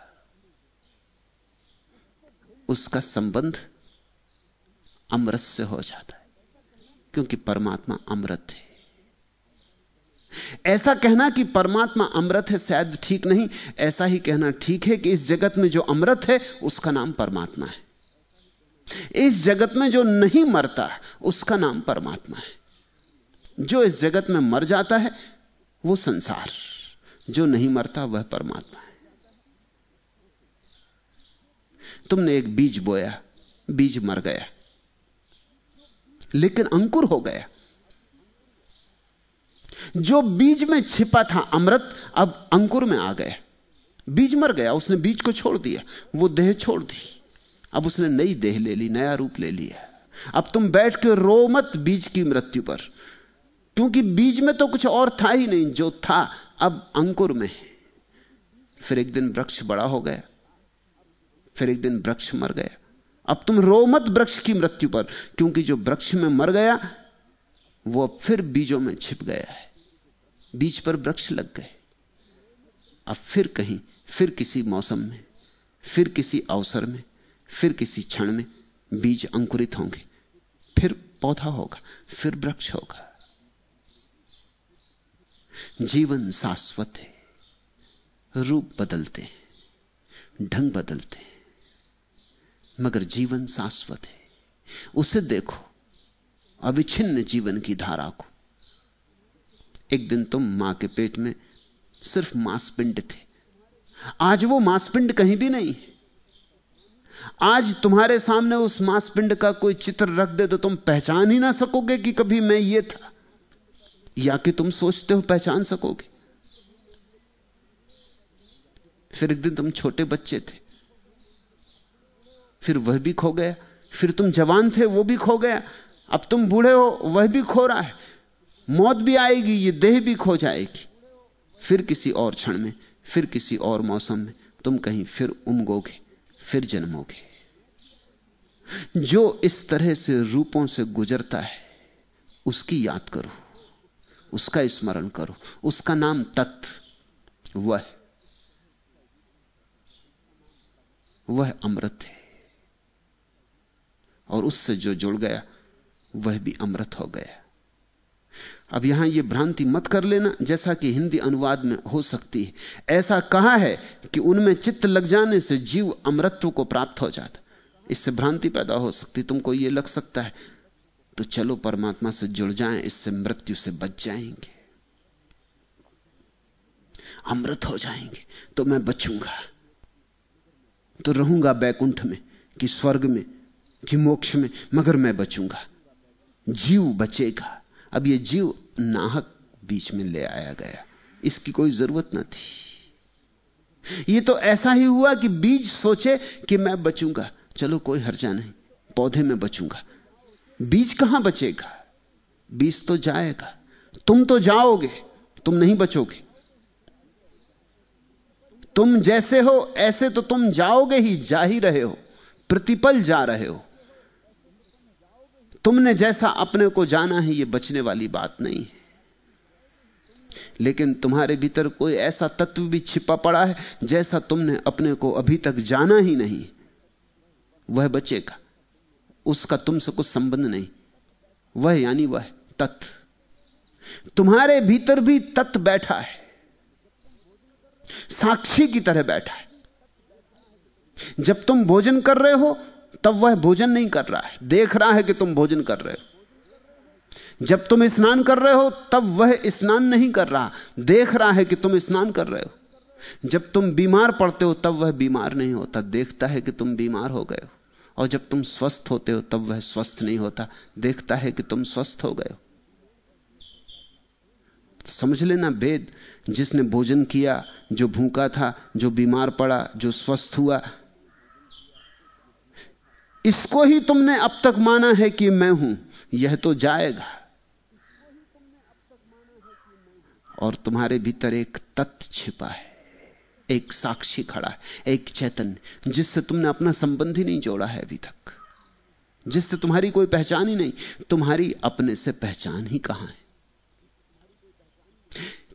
उसका संबंध अमृत से हो जाता है, क्योंकि परमात्मा अमृत है। ऐसा कहना कि परमात्मा अमृत है शायद ठीक नहीं, ऐसा ही कहना ठीक है कि इस जगत में जो अमृत है, उसका नाम परमात्मा है। इस जगत में जो नहीं मरता, उसका नाम परमात्मा है। जो इस जगत में मर जाता है, वो संसार, जो नहीं मरता, वह परमात्मा है। तुमने एक बीज बोया, बीज मर गया। लेकिन अंकुर हो गया। जो बीज में छिपा था अमृत, अब अंकुर में आ गया। बीज मर गया, उसने बीज को छोड़ दिया, वो देह छोड़ दी। अब उसने नई देह ले ली, नया रूप ले लिया। अब तुम बैठ के रो मत बीज की मृत्यु पर। क्योंकि बीज में तो कुछ और था ही नहीं, जो था, अब अंकुर में फिर एक दिन वृक्ष बड़ा हो गया। फिर एक दिन वृक्ष मर गया। अब तुम रो मत वृक्ष की मृत्यु पर, क्योंकि जो वृक्ष में मर गया, वो अब फिर बीजों में छिप गया है। बीज पर वृक्ष लग गए। अब फिर कहीं, फिर किसी मौसम में, फिर किसी अवसर में, फिर किसी क्षण में बीज अंकुरित होंगे। फिर पौधा होगा, फिर वृक्ष होगा। जीवन शाश्वत है। रूप बदलते हैं, ढंग बदलते हैं। मगर जीवन शाश्वत है। उसे देखो, अविच्छिन्न जीवन की धारा को। एक दिन तुम माँ के पेट में सिर्फ़ मांसपिंड थे। आज वो मांसपिंड कहीं भी नहीं आज तुम्हारे सामने उस मांसपिंड का कोई चित्र रख दे तो तुम पहचान ही ना सकोगे कि कभी मैं ये था। या कि तुम सोचते हो पहचान सकोगे। फिर एक दिन तुम छोटे बच्चे थे। फिर वह भी खो गया। फिर तुम जवान थे, वो भी खो गया। अब तुम बूढ़े हो, वह भी खो रहा है। मौत भी आएगी, ये देह भी खो जाएगी। फिर किसी और क्षण में, फिर किसी और मौसम में तुम कहीं फिर उमगोगे, फिर जन्मोगे। जो इस तरह से रूपों से गुजरता है, उसकी याद करो, उसका स्मरण करो, उसका नाम तत्व वह वह अमृत है। और उससे जो जुड़ गया, वह भी अमृत हो गया। अब यहाँ यह भ्रांति मत कर लेना, जैसा कि हिंदी अनुवाद में हो सकती है। ऐसा कहा है कि उनमें चित्त लग जाने से जीव अमृत्व को प्राप्त हो जाता? इससे भ्रांति पैदा हो सकती, तुमको यह लग सकता है। तो चलो परमात्मा से जुड़ जाएँ, इससे मृत्यु से बच जाएँगे। अमृत हो जाएँगे तो मैं बचूँगा। तो रहूँगा बैकुंठ में, कि स्वर्ग में कि मोक्ष में, मगर मैं बचूँगा। जीव बचेगा। अब ये जीव नाहक बीच में ले आया गया। इसकी कोई ज़रूरत ना थी। ये तो ऐसा ही हुआ कि बीज सोचे कि मैं बचूँगा। चलो कोई हर्जा नहीं। पौधे में बचूँगा। बीज कहाँ बचेगा? बीज तो जाएगा। तुम तो जाओगे। तुम नहीं बचोगे। तुम जैसे हो, ऐसे तो तुम जाओगे ही, जा ही रहे हो। प्रतिपल जा रहे हो। तुमने जैसा अपने को जाना है यह बचने वाली बात नहीं है। लेकिन तुम्हारे भीतर कोई ऐसा तत्व भी छिपा पड़ा है, जैसा तुमने अपने को अभी तक जाना ही नहीं। वह बचेगा। उसका तुमसे कुछ संबंध नहीं। वह यानी वह तत्व तुम्हारे भीतर भी तत्व बैठा है। साक्षी की तरह बैठा है। जब तुम भोजन कर रहे हो तब वह भोजन नहीं कर रहा है। देख रहा है कि तुम भोजन कर रहे हो। जब तुम स्नान कर रहे हो, तब वह स्नान नहीं कर रहा। देख रहा है कि तुम स्नान कर रहे हो। जब तुम बीमार पड़ते हो, तब वह बीमार नहीं होता। देखता है कि तुम बीमार हो गए हो। और जब तुम स्वस्थ होते हो, तब वह स्वस्थ नहीं होता। देखता है कि तुम स्वस्थ हो गए हो। समझ लेना भेद। जिसने भोजन किया, जो भूखा था, जो बीमार पड़ा, जो स्वस्थ हुआ इसको ही तुमने अब तक माना है कि मैं हूँ। यह तो जाएगा। और तुम्हारे भीतर एक तत्व छिपा है, एक साक्षी खड़ा है, एक चैतन्य जिससे तुमने अपना संबंध ही नहीं जोड़ा है अभी तक। जिससे तुम्हारी कोई पहचान ही नहीं, तुम्हारी अपने से पहचान ही कहाँ है?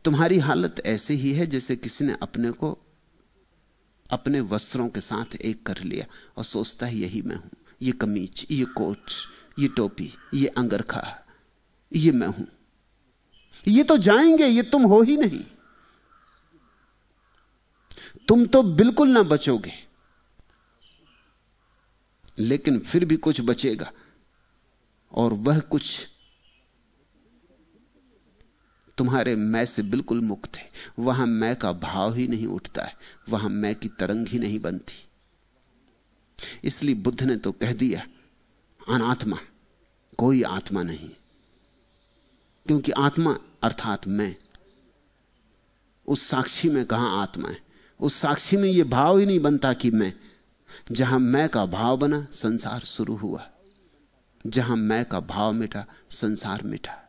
तुम्हारी हालत ऐसे ही है जैसे किसी ने अपने को अपने वस्त्रों के साथ एक कर लिया और सोचता है, यही मैं हूँ। ये कमीज, ये कोट, ये टोपी, ये अंगरखा, ये मैं हूँ। ये तो जाएँगे, ये तुम हो ही नहीं। तुम तो बिल्कुल ना बचोगे। लेकिन फिर भी कुछ बचेगा और वह कुछ तुम्हारे मैं से बिल्कुल मुक्त है। वहाँ मैं का भाव ही नहीं उठता है। वहाँ मैं की तरंग ही नहीं बनती। इसलिए बुद्ध ने तो कह दिया, अनात्मा, कोई आत्मा नहीं। क्योंकि आत्मा अर्थात मैं। उस साक्षी में कहाँ आत्मा है? उस साक्षी में यह भाव ही नहीं बनता कि मैं। जहाँ मैं का भाव बना, संसार शुरू हुआ। जहाँ मैं का भाव मिटा, संसार मिटा।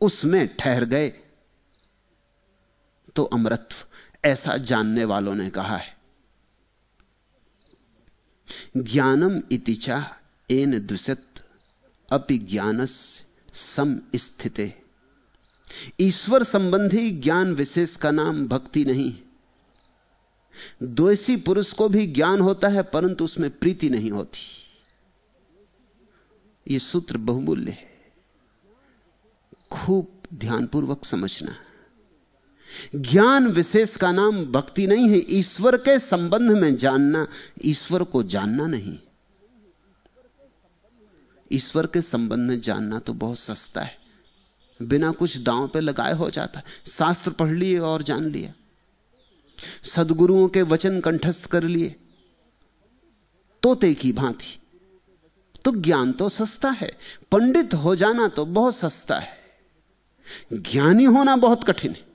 उसमें ठहर गए। तो अमृतत्व ऐसा जानने वालों ने कहा है, ज्ञानम इतिचा एन दुसत अपि ज्ञानस सम स्थिते। ईश्वर संबंधी ज्ञान विशेष का नाम भक्ति नहीं। द्वेषी पुरुष को भी ज्ञान होता है, परंतु उसमें प्रीति नहीं होती। यह सूत्र बहुमूल्य है। खूब ध्यानपूर्वक समझना। ज्ञान विशेष का नाम भक्ति नहीं है, ईश्वर के संबंध में जानना, ईश्वर को जानना नहीं। ईश्वर के संबंध में जानना तो बहुत सस्ता है। बिना कुछ दांव पे लगाए हो जाता। शास्त्र पढ़ लिए और जान लिया। सदगुरुओं के वचन कंठस्थ कर लिए। तोते की भांति। तो ज्ञान तो सस्ता है। पंडित हो जाना तो बहुत सस्ता है। ज्ञानी होना बहुत कठिन है।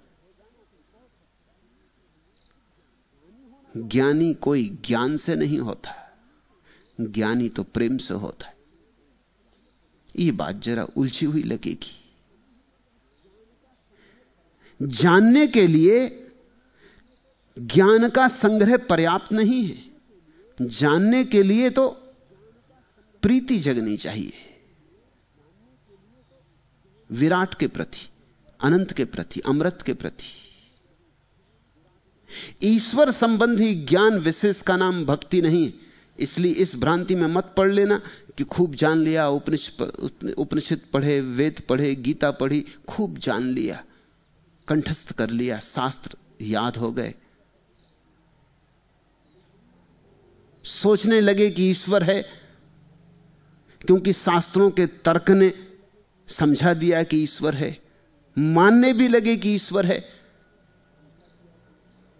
ज्ञानी कोई ज्ञान से नहीं होता। ज्ञानी तो प्रेम से होता है। यह बात जरा उलझी हुई लगेगी। जानने के लिए ज्ञान का संग्रह पर्याप्त नहीं है। जानने के लिए तो प्रीति जगनी चाहिए। विराट के प्रति, अनंत के प्रति, अमृत के प्रति। ईश्वर संबंधी ज्ञान विशेष का नाम भक्ति नहीं। इसलिए इस भ्रांति में मत पढ़ लेना कि खूब जान लिया, उपनिषद उपनिषद पढ़े, वेद पढ़े, गीता पढ़ी, खूब जान लिया, कंठस्थ कर लिया, शास्त्र याद हो गए। सोचने लगे कि ईश्वर है, क्योंकि शास्त्रों के तर्क ने समझा दिया कि ईश्वर है, मानने भी लगे कि ईश्वर है,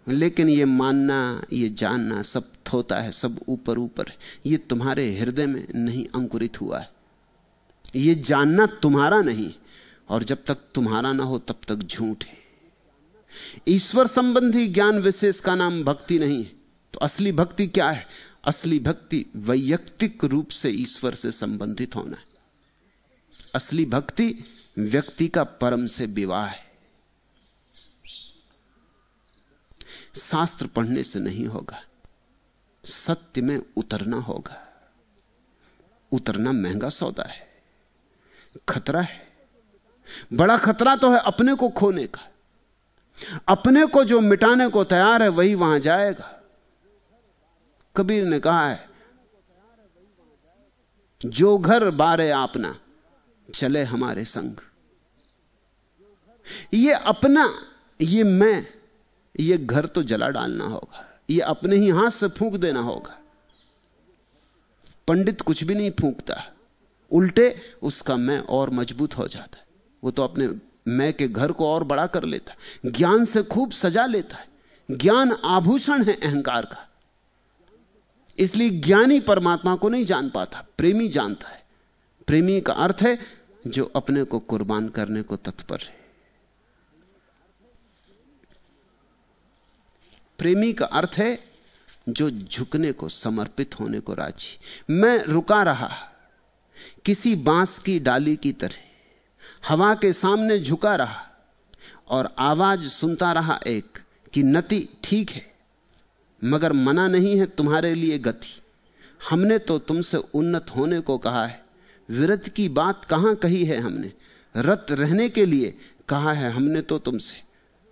लेकिन यह मानना यह जानना सब थोता है, सब ऊपर ऊपर है। यह तुम्हारे हृदय में नहीं अंकुरित हुआ है। यह जानना तुम्हारा नहीं, और जब तक तुम्हारा ना हो, तब तक झूठ है। ईश्वर संबंधी ज्ञान विशेष का नाम भक्ति नहीं है। तो असली भक्ति क्या है? असली भक्ति वैयक्तिक रूप से ईश्वर से संबंधित होना है। असली भक्ति व्यक्ति का परम से विवाह है। शास्त्र पढ़ने से नहीं होगा। सत्य में उतरना होगा। उतरना महँगा सौदा है। खतरा है। बड़ा खतरा तो है अपने को खोने का। अपने को जो मिटाने को तैयार है, वही वहाँ जाएगा। कबीर ने कहा है, जो घर बारे आपना चले हमारे संग। ये अपना, ये मैं, ये घर तो जला डालना होगा। ये अपने ही हाथ से फूंक देना होगा। पंडित कुछ भी नहीं फूंकता। उल्टे उसका मैं और मज़बूत हो जाता है। वो तो अपने मैं के घर को और बड़ा कर लेता ज्ञान से खूब सजा लेता है। ज्ञान आभूषण है अहंकार का। इसलिए ज्ञानी परमात्मा को नहीं जान पाता, प्रेमी जानता है। प्रेमी का अर्थ है जो अपने को कुर्बान करने को तत्पर है। प्रेमी का अर्थ है जो झुकने को, समर्पित होने को राज़ी। मैं रुका रहा, किसी बाँस की डाली की तरह, हवा के सामने झुका रहा और आवाज़ सुनता रहा एक कि नति ठीक है, मगर मना नहीं है तुम्हारे लिए गति। हमने तो तुमसे उन्नत होने को कहा है विरत की बात कहाँ कही है हमने? रत रहने के लिए कहा है हमने तो तुमसे।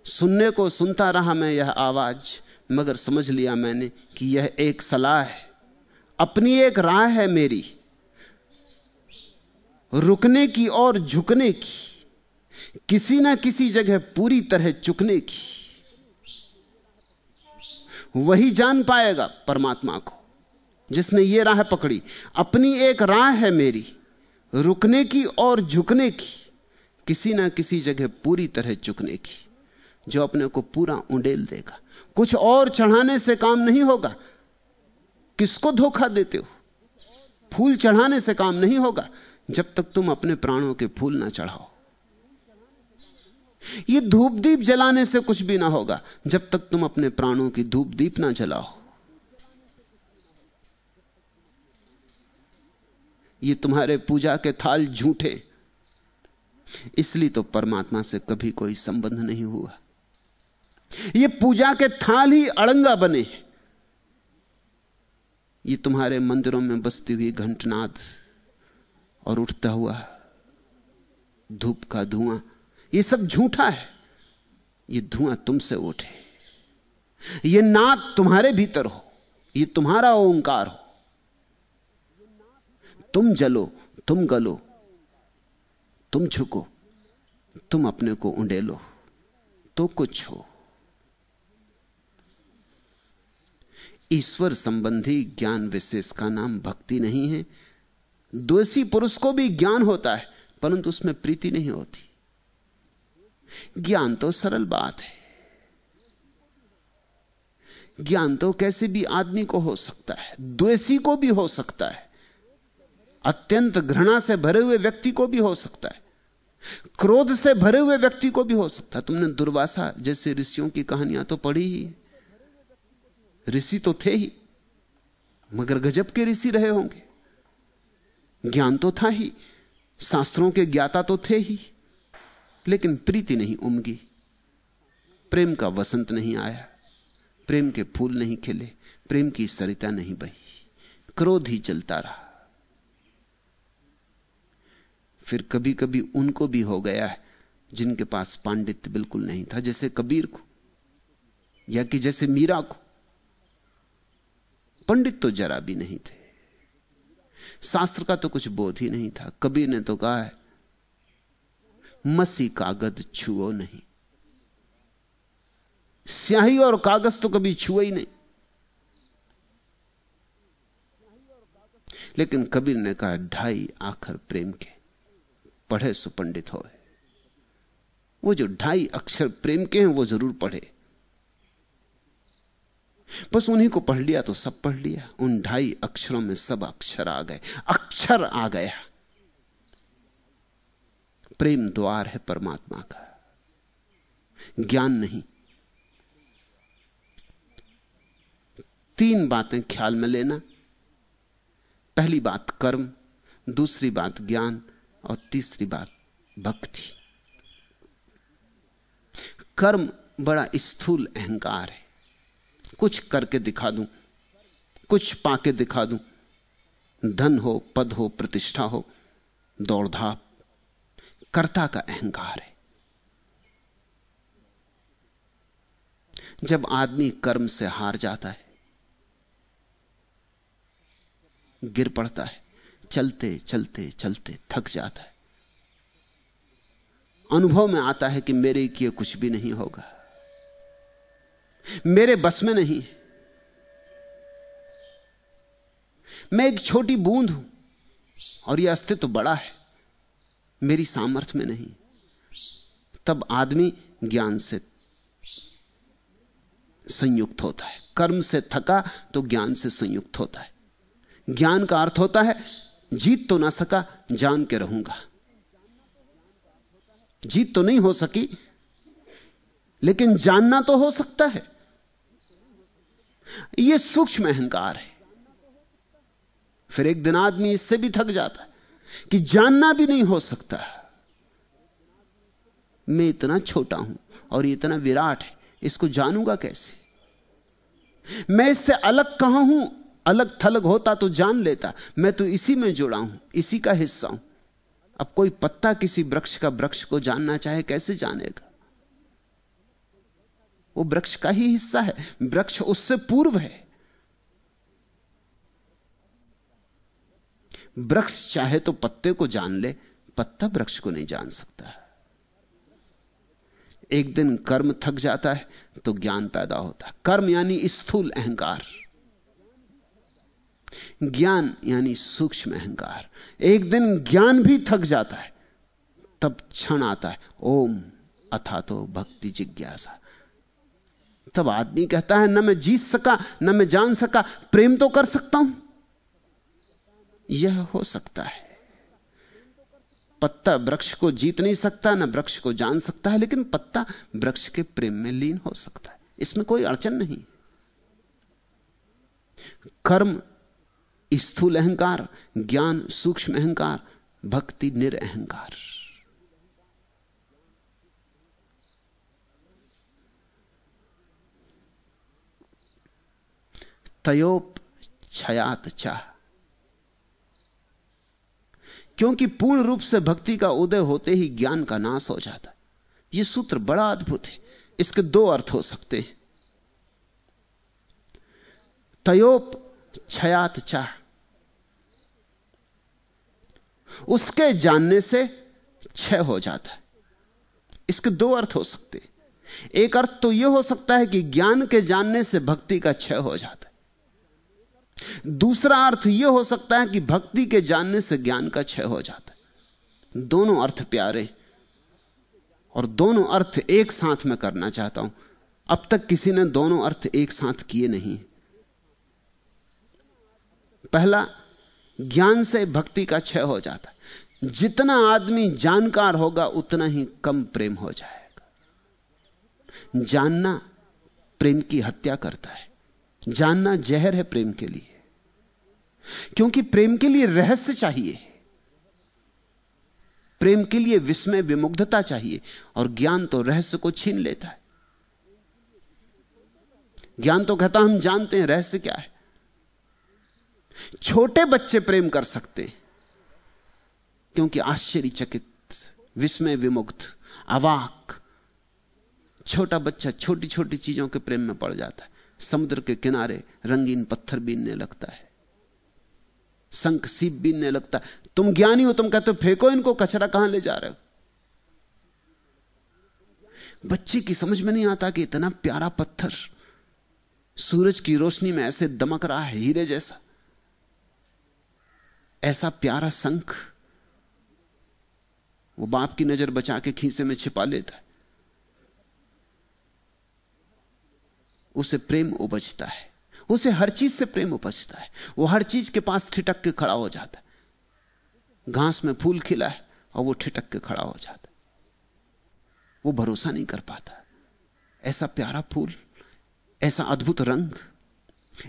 सुनने को सुनता रहा मैं यह आवाज़, मगर समझ लिया मैंने कि यह एक सलाह है। अपनी एक राह है मेरी, रुकने की और झुकने की, किसी ना किसी जगह पूरी तरह चुकने की। वही जान पाएगा परमात्मा को, जिसने ये राह पकड़ी। अपनी एक राह है मेरी रुकने की और झुकने की, किसी ना किसी जगह पूरी तरह चुकने की, जो अपने को पूरा उंडेल देगा। कुछ और चढ़ाने से काम नहीं होगा। किसको धोखा देते हो? फूल चढ़ाने से काम नहीं होगा, जब तक तुम अपने प्राणों के फूल ना चढ़ाओ। ये धूप दीप जलाने से कुछ भी ना होगा, जब तक तुम अपने प्राणों की धूप दीप ना जलाओ। ये तुम्हारे पूजा के थाल झूठे। इसलिए तो परमात्मा से कभी कोई संबंध नहीं हुआ। ये पूजा के थाल ही अड़ंगा बने। ये तुम्हारे मंदिरों में बसती हुई घंटनाद और उठता हुआ धूप का धुआँ, ये सब झूठा है। ये धुआँ तुमसे उठे। ये नाद तुम्हारे भीतर हो। ये तुम्हारा ओंकार हो। तुम जलो, तुम गलो, तुम झुको, तुम अपने को उंडेलो तो कुछ हो। ईश्वर संबंधी ज्ञान विशेष का नाम भक्ति नहीं है। द्वेषी पुरुष को भी ज्ञान होता है, परंतु उसमें प्रीति नहीं होती। ज्ञान तो सरल बात है। ज्ञान तो कैसे भी आदमी को हो सकता है, द्वेषी को भी हो सकता है। अत्यंत घृणा से भरे हुए व्यक्ति को भी हो सकता है। क्रोध से भरे हुए व्यक्ति को भी हो सकता है। तुमने दुर्वासा जैसे ऋषियों की कहानियाँ तो पढ़ी ही। ऋषि तो थे ही, मगर गजब के ऋषि रहे होंगे। ज्ञान तो था ही, शास्त्रों के ज्ञाता तो थे ही, लेकिन प्रीति नहीं उमगी। प्रेम का वसंत नहीं आया, प्रेम के फूल नहीं खिले, प्रेम की सरिता नहीं बही, क्रोध ही चलता रहा। फिर कभी कभी उनको भी हो गया है, जिनके पास पांडित्य बिल्कुल नहीं था, जैसे कबीर को, या कि जैसे मीरा को। पंडित तो जरा भी नहीं थे। शास्त्र का तो कुछ बोध ही नहीं था। कबीर ने तो कहा है, मसी कागज़ छुओ नहीं। स्याही और कागज़ तो कभी छुए ही नहीं। लेकिन कबीर ने कहा, ढाई आखर प्रेम के। पढ़े, सुपंडित हो। वो जो ढाई अक्षर प्रेम के हैं, वो ज़रूर पढ़े। बस उन्हीं को पढ़ लिया तो सब पढ़ लिया। उन ढाई अक्षरों में सब अक्षर आ गए। अक्षर आ गया। प्रेम द्वार है परमात्मा का। ज्ञान नहीं। तीन बातें ख्याल में लेना। पहली बात कर्म, दूसरी बात ज्ञान और तीसरी बात, भक्ति। कर्म बड़ा स्थूल अहंकार है। कुछ करके दिखा दूँ, कुछ पाके दिखा दूँ। धन हो, पद हो, प्रतिष्ठा हो, दौड़धाप। कर्ता का अहंकार है। जब आदमी कर्म से हार जाता है, गिर पड़ता है चलते चलते चलते थक जाता है। अनुभव में आता है कि मेरे किए कुछ भी नहीं होगा। मेरे बस में नहीं मैं एक छोटी बूंद हूँ और यह अस्तित्व बड़ा है। मेरी सामर्थ्य में नहीं। तब आदमी ज्ञान से संयुक्त होता है। कर्म से थका तो ज्ञान से संयुक्त होता है। ज्ञान का अर्थ होता है जीत तो ना सका, जान के रहूँगा। जीत तो नहीं हो सकी, लेकिन जानना तो हो सकता है। यह सूक्ष्म अहंकार है। फिर एक दिन आदमी इससे भी थक जाता है कि जानना भी नहीं हो सकता। मैं इतना छोटा हूँ और इतना विराट है, इसको जानूँगा कैसे? मैं इससे अलग कहाँ हूँ? अलग थलग होता तो जान लेता। मैं तो इसी में जुड़ा हूँ, इसी का हिस्सा हूँ। अब कोई पत्ता किसी वृक्ष का वृक्ष को जानना चाहे कैसे जानेगा? वो वृक्ष का ही हिस्सा है, वृक्ष उससे पूर्व है। वृक्ष चाहे तो पत्ते को जान ले, पत्ता वृक्ष को नहीं जान सकता। एक दिन कर्म थक जाता है तो ज्ञान पैदा होता है। कर्म यानी स्थूल अहंकार। ज्ञान यानी सूक्ष्म अहंकार। एक दिन ज्ञान भी थक जाता है, तब क्षण आता है, ओम, अथा तो भक्ति जिज्ञासा। तब आदमी कहता है, न मैं जीत सका, न मैं जान सका, प्रेम तो कर सकता हूँ। यह हो सकता है। पत्ता वृक्ष को जीत नहीं सकता, ना वृक्ष को जान सकता है, लेकिन पत्ता वृक्ष के प्रेम में लीन हो सकता है। इसमें कोई अड़चन नहीं। कर्म स्थूल अहंकार, ज्ञान सूक्ष्म अहंकार, भक्ति निरअहकार। तयोप छयात चाह। क्योंकि पूर्ण रूप से भक्ति का उदय होते ही ज्ञान का नाश हो जाता है। यह सूत्र बड़ा अद्भुत है। इसके दो अर्थ हो सकते हैं। तयोप छयात चाह उसके जानने से क्षय हो जाता है। इसके दो अर्थ हो सकते हैं। एक अर्थ तो यह हो सकता है कि ज्ञान के जानने से भक्ति का क्षय हो जाता है। दूसरा अर्थ यह हो सकता है कि भक्ति के जानने से ज्ञान का क्षय हो जाता है। दोनों अर्थ प्यारे और दोनों अर्थ एक साथ में करना चाहता हूँ। अब तक किसी ने दोनों अर्थ एक साथ किए नहीं पहला, ज्ञान से भक्ति का क्षय हो जाता है। जितना आदमी जानकार होगा, उतना ही कम प्रेम हो जाएगा। जानना प्रेम की हत्या करता है। जानना जहर है प्रेम के लिए। क्योंकि प्रेम के लिए रहस्य चाहिए। प्रेम के लिए विस्मय, विमुग्धता चाहिए। और ज्ञान तो रहस्य को छीन लेता है। ज्ञान तो कहता हम जानते हैं रहस्य क्या है। छोटे बच्चे प्रेम कर सकते क्योंकि आश्चर्यचकित, विस्मय विमुग्ध अवाक, छोटा बच्चा छोटी छोटी चीज़ों के प्रेम में पड़ जाता है। समुद्र के किनारे रंगीन पत्थर बीनने लगता है। संक सीप बीनने लगता है। तुम ज्ञानी हो, तुम कहते हो, फेंको इनको, कचरा कहाँ ले जा रहे हो? बच्चे की समझ में नहीं आता कि इतना प्यारा पत्थर, सूरज की रोशनी में ऐसे दमक रहा है, हीरे जैसा। ऐसा प्यारा संख वो बाप की नज़र बचा के खीसे में छिपा लेता है। उसे प्रेम उपजता है। उसे हर चीज़ से प्रेम उपजता है। वो हर चीज़ के पास ठिटक के खड़ा हो जाता है। घास में फूल खिला है और वो ठिटक के खड़ा हो जाता है। वो भरोसा नहीं कर पाता। ऐसा प्यारा फूल, ऐसा अद्भुत रंग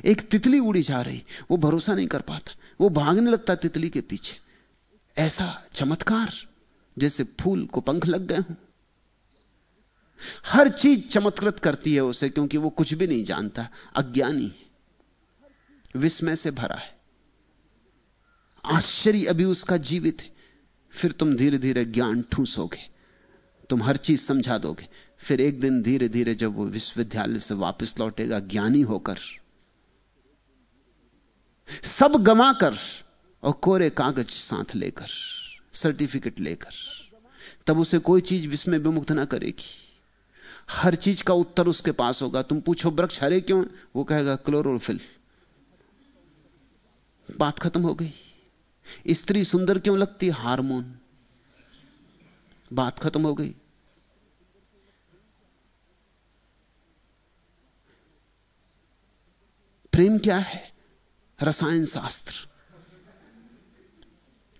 एक तितली उड़ी जा रही, वो भरोसा नहीं कर पाता। वो भागने लगता तितली के पीछे। ऐसा चमत्कार, जैसे फूल को पंख लग गए हों। हर चीज़ चमत्कृत करती है उसे, क्योंकि वो कुछ भी नहीं जानता। अज्ञानी है। विस्मय से भरा है। आश्चर्य अभी उसका जीवित है। फिर तुम धीरे धीरे ज्ञान ठूसोगे। तुम हर चीज़ समझा दोगे। फिर एक दिन धीरे धीरे जब वो विश्वविद्यालय से वापस लौटेगा, ज्ञानी होकर सब गमा कर और कोरे कागज़ साथ लेकर सर्टिफिकेट लेकर। तब उसे कोई चीज़ विस्मय विमुक्त ना करेगी। हर चीज़ का उत्तर उसके पास होगा। तुम पूछो, वृक्ष हरे क्यों? वो कहेगा, क्लोरोफिल। बात खत्म हो गई। स्त्री सुंदर क्यों लगती? हार्मोन। बात खत्म हो गई। प्रेम क्या है? रसायन शास्त्र।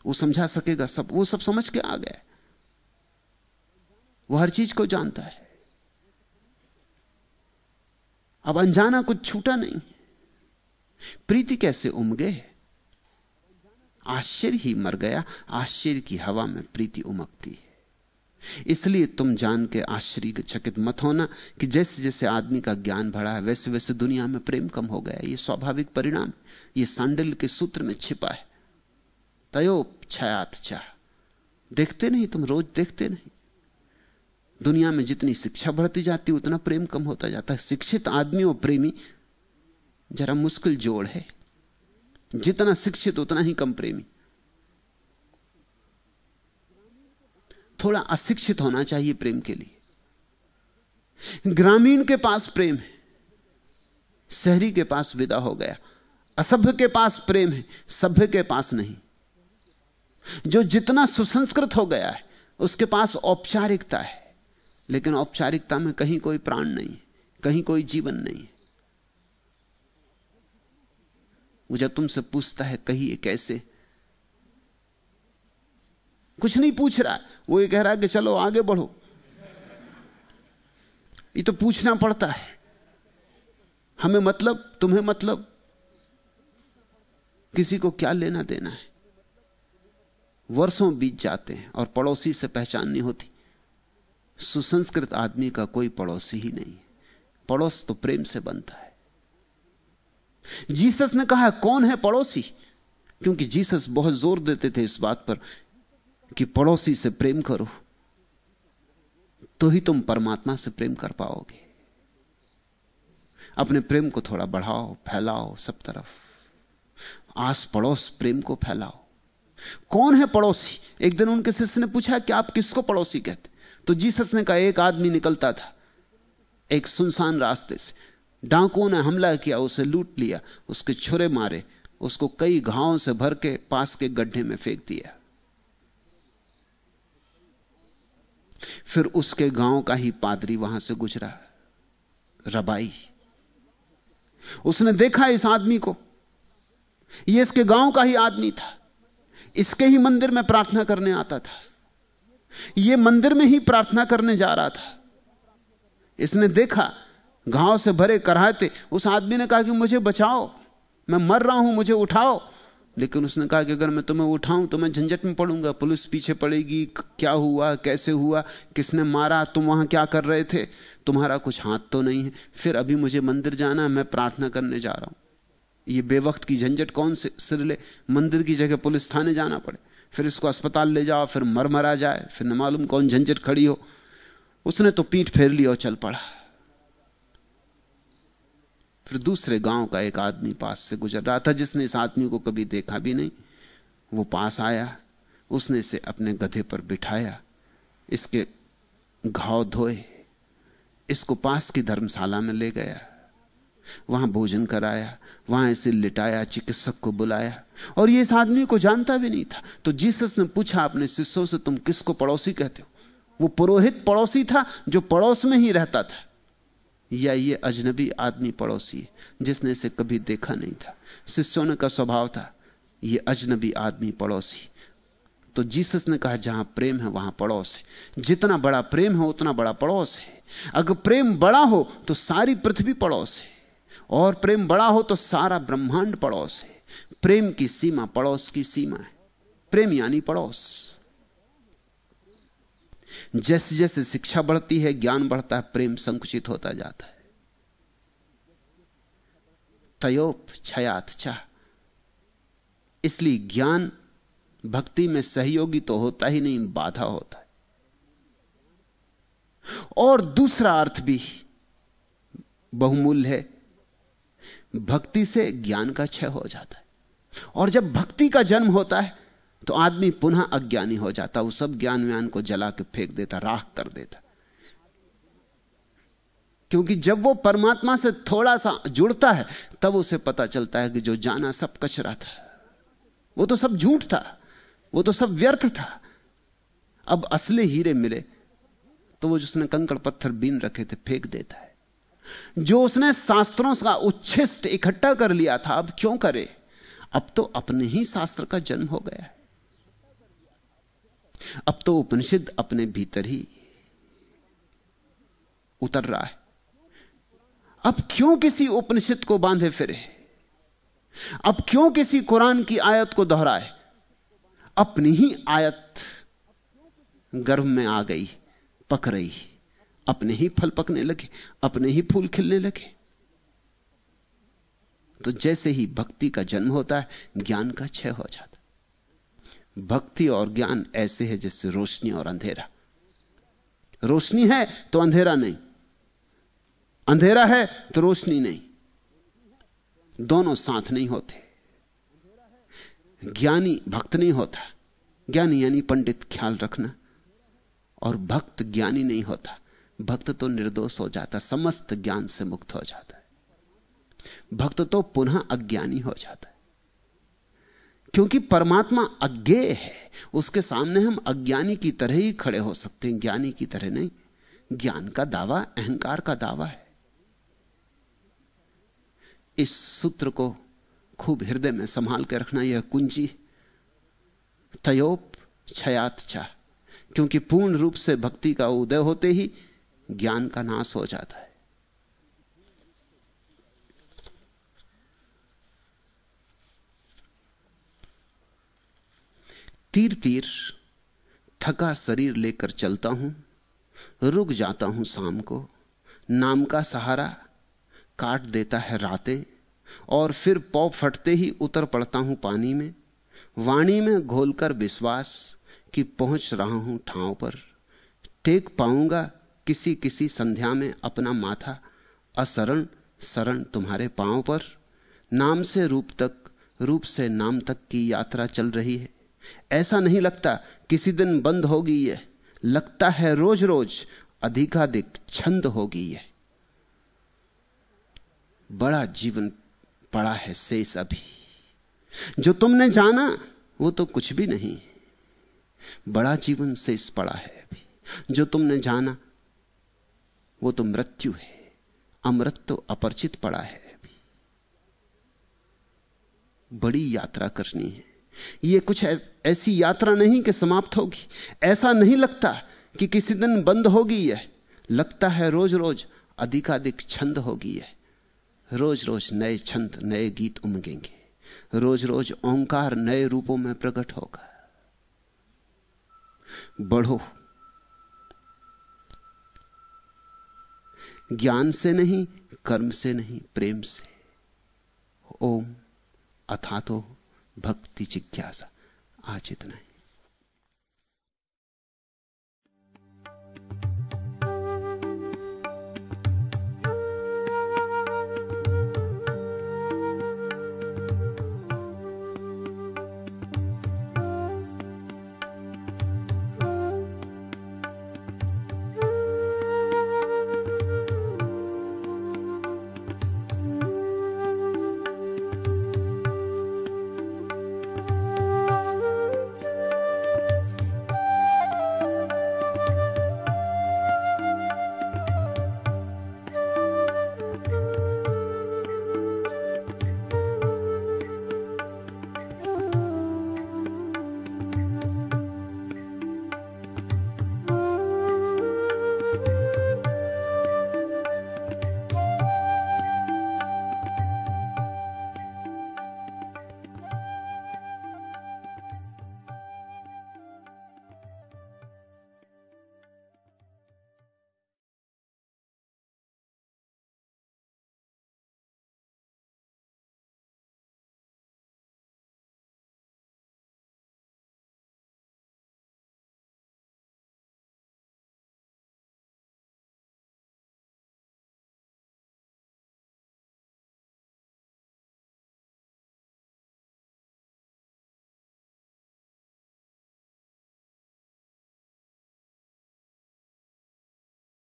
वो समझा सकेगा सब, वो सब समझ के आ गया। वो हर चीज़ को जानता है। अब अनजाना कुछ छूटा नहीं। प्रीति कैसे उमगे आश्चर्य ही मर गया। आश्चर्य की हवा में प्रीति उमकती है। इसलिए तुम जान के आश्चर्यचकित मत होना कि जैसे जैसे आदमी का ज्ञान बढ़ा है, वैसे वैसे दुनिया में प्रेम कम हो गया ये स्वाभाविक परिणाम ये सांडल के सूत्र में छिपा है। तयो छयात चाह देखते नहीं, तुम रोज देखते नहीं। दुनिया में जितनी शिक्षा बढ़ती जाती उतना प्रेम कम होता जाता है। शिक्षित आदमी और प्रेमी, जरा मुश्किल जोड़ है। जितना शिक्षित, उतना ही कम प्रेमी। थोड़ा अशिक्षित होना चाहिए प्रेम के लिए। ग्रामीण के पास प्रेम है, शहरी के पास विदा हो गया, असभ्य के पास प्रेम है, सभ्य के पास नहीं। जो जितना सुसंस्कृत हो गया है, उसके पास औपचारिकता है, लेकिन औपचारिकता में कहीं कोई प्राण नहीं कहीं कोई जीवन नहीं वो जब तुमसे पूछता है, कहिए कैसे? कुछ नहीं पूछ रहा वो ये कह रहा है कि चलो आगे बढ़ो। ये तो पूछना पड़ता है। हमें मतलब तुम्हें मतलब। किसी को क्या लेना देना है? वर्षों बीत जाते हैं और पड़ोसी से पहचान नहीं होती। सुसंस्कृत आदमी का कोई पड़ोसी ही नहीं पड़ोस तो प्रेम से बनता है। जीसस ने कहा, कौन है पड़ोसी? क्योंकि जीसस बहुत ज़ोर देते थे इस बात पर। कि पड़ोसी से प्रेम करो तो ही तुम परमात्मा से प्रेम कर पाओगे। अपने प्रेम को थोड़ा बढ़ाओ, फैलाओ सब तरफ़। आस पड़ोस प्रेम को फैलाओ। कौन है पड़ोसी? एक दिन उनके शिष्य ने पूछा कि आप किसको पड़ोसी कहते? तो जीसस ने कहा, एक आदमी निकलता था, एक सुनसान रास्ते से। डाकुओं ने हमला किया, उसे लूट लिया, उसके छुरे मारे, उसको कई घावों से भर के पास के गड्ढे में फेंक दिया। फिर उसके गाँव का ही पादरी वहाँ से गुजरा। रबाई। उसने देखा इस आदमी को। यह इसके गाँव का ही आदमी था। इसके ही मंदिर में प्रार्थना करने आता था। यह मंदिर में ही प्रार्थना करने जा रहा था। इसने देखा घाव से भरे कराहते, उस आदमी ने कहा कि मुझे बचाओ, मैं मर रहा हूँ, मुझे उठाओ। लेकिन उसने कहा कि अगर मैं तुम्हें उठाऊं तो मैं झंझट में पड़ूँगा। पुलिस पीछे पड़ेगी क्या हुआ, कैसे हुआ, किसने मारा, तुम वहाँ क्या कर रहे थे? तुम्हारा कुछ हाथ तो नहीं है। फिर अभी मुझे मंदिर जाना है, मैं प्रार्थना करने जा रहा हूँ। ये बेवक्त की झंझट कौन से सिर ले? मंदिर की जगह पुलिस थाने जाना पड़े। फिर इसको अस्पताल ले जाओ, फिर मर मरा जाए, फिर न मालूम कौन झंझट खड़ी हो। उसने तो पीठ फेर ली और चल पड़ा। फिर दूसरे गाँव का एक आदमी पास से गुजर रहा था, जिसने इस आदमी को कभी देखा भी नहीं। वो पास आया, उसने इसे अपने गधे पर बिठाया, इसके घाव धोए, इसको पास की धर्मशाला में ले गया। वहाँ भोजन कराया, वहाँ इसे लिटाया, चिकित्सक को बुलाया, और ये इस आदमी को जानता भी नहीं था। तो जीसस ने पूछा, अपने शिष्यों से तुम किसको पड़ोसी कहते हो? वो पुरोहित पड़ोसी था, जो पड़ोस में ही रहता था। या ये अजनबी आदमी पड़ोसी है जिसने इसे कभी देखा नहीं था। शिष्यों का स्वभाव था, ये अजनबी आदमी पड़ोसी। तो जीसस ने कहा, जहाँ प्रेम है वहाँ पड़ोस है। जितना बड़ा प्रेम है, उतना बड़ा पड़ोस है। अगर प्रेम बड़ा हो तो सारी पृथ्वी पड़ोस है। और प्रेम बड़ा हो तो सारा ब्रह्मांड पड़ोस है। प्रेम की सीमा पड़ोस की सीमा है। प्रेम यानी पड़ोस। जैसे जैसे शिक्षा बढ़ती है, ज्ञान बढ़ता है, प्रेम संकुचित होता जाता है। तयोप छयात चाह इसलिए ज्ञान भक्ति में सहयोगी तो होता ही नहीं, बाधा होता है। और दूसरा अर्थ भी बहुमूल्य है। भक्ति से ज्ञान का क्षय हो जाता है। और जब भक्ति का जन्म होता है तो आदमी पुनः अज्ञानी हो जाता, वो सब ज्ञान व्यान को जला के फेंक देता, राख कर देता। क्योंकि जब वो परमात्मा से थोड़ा सा जुड़ता है, तब उसे पता चलता है कि जो जाना सब कचरा था। वो तो सब झूठ था, वो तो सब व्यर्थ था। अब असली हीरे मिले तो वो जिसने कंकड़ पत्थर बीन रखे थे, फेंक देता है। जो उसने शास्त्रों का उच्छिष्ट इकट्ठा कर लिया था, अब क्यों करे? अब तो अपने ही शास्त्र का जन्म हो गया है। अब तो उपनिषद अपने भीतर ही उतर रहा है। अब क्यों किसी उपनिषद को बांधे फिरे? अब क्यों किसी कुरान की आयत को दोहराए? अपनी ही आयत गर्भ में आ गई, पक रही। अपने ही फल पकने लगे, अपने ही फूल खिलने लगे। तो जैसे ही भक्ति का जन्म होता है, ज्ञान का क्षय हो जाता भक्ति और ज्ञान ऐसे है जैसे रोशनी और अंधेरा। रोशनी है तो अंधेरा नहीं। अंधेरा है तो रोशनी नहीं। दोनों साथ नहीं होते। ज्ञानी भक्त नहीं होता। ज्ञानी यानी पंडित ख्याल रखना। और भक्त ज्ञानी नहीं होता। भक्त तो निर्दोष हो जाता, समस्त ज्ञान से मुक्त हो जाता है। भक्त तो पुनः अज्ञानी हो जाता है। क्योंकि परमात्मा अज्ञेय है, उसके सामने हम अज्ञानी की तरह ही खड़े हो सकते हैं, ज्ञानी की तरह नहीं। ज्ञान का दावा, अहंकार का दावा है। इस सूत्र को खूब हृदय में संभाल के रखना यह कुंजी। तयोप छयात चाह। क्योंकि पूर्ण रूप से भक्ति का उदय होते ही ज्ञान का नाश हो जाता है। तीर तीर थका शरीर लेकर चलता हूँ, रुक जाता हूँ शाम को, नाम का सहारा काट देता है रातें, और फिर पौ फटते ही उतर पड़ता हूँ पानी में, वाणी में घोलकर विश्वास कि पहुँच रहा हूँ ठाव पर। टेक पाऊँगा किसी किसी संध्या में अपना माथा, असरण शरण तुम्हारे पाँव पर। नाम से रूप तक, रूप से नाम तक की यात्रा चल रही है। ऐसा नहीं लगता किसी दिन बंद होगी यह लगता है रोज रोज अधिकाधिक छंद होगी यह बड़ा जीवन पड़ा है शेष अभी। जो तुमने जाना, वो तो कुछ भी नहीं। बड़ा जीवन शेष पड़ा है अभी। जो तुमने जाना, वो तो मृत्यु है। अमृत तो अपरिचित पड़ा है अभी। बड़ी यात्रा करनी है। ये कुछ ऐसी यात्रा नहीं कि समाप्त होगी। ऐसा नहीं लगता कि किसी दिन बंद होगी यह। लगता है रोज रोज अधिकाधिक छंद होगी यह। रोज रोज नए छंद, नए गीत उमगेंगे। रोज रोज ओंकार नए रूपों में प्रकट होगा। बढ़ो। ज्ञान से नहीं, कर्म से नहीं, प्रेम से। ओम अथा तो भक्ति जिज्ञासा। आज इतना ही।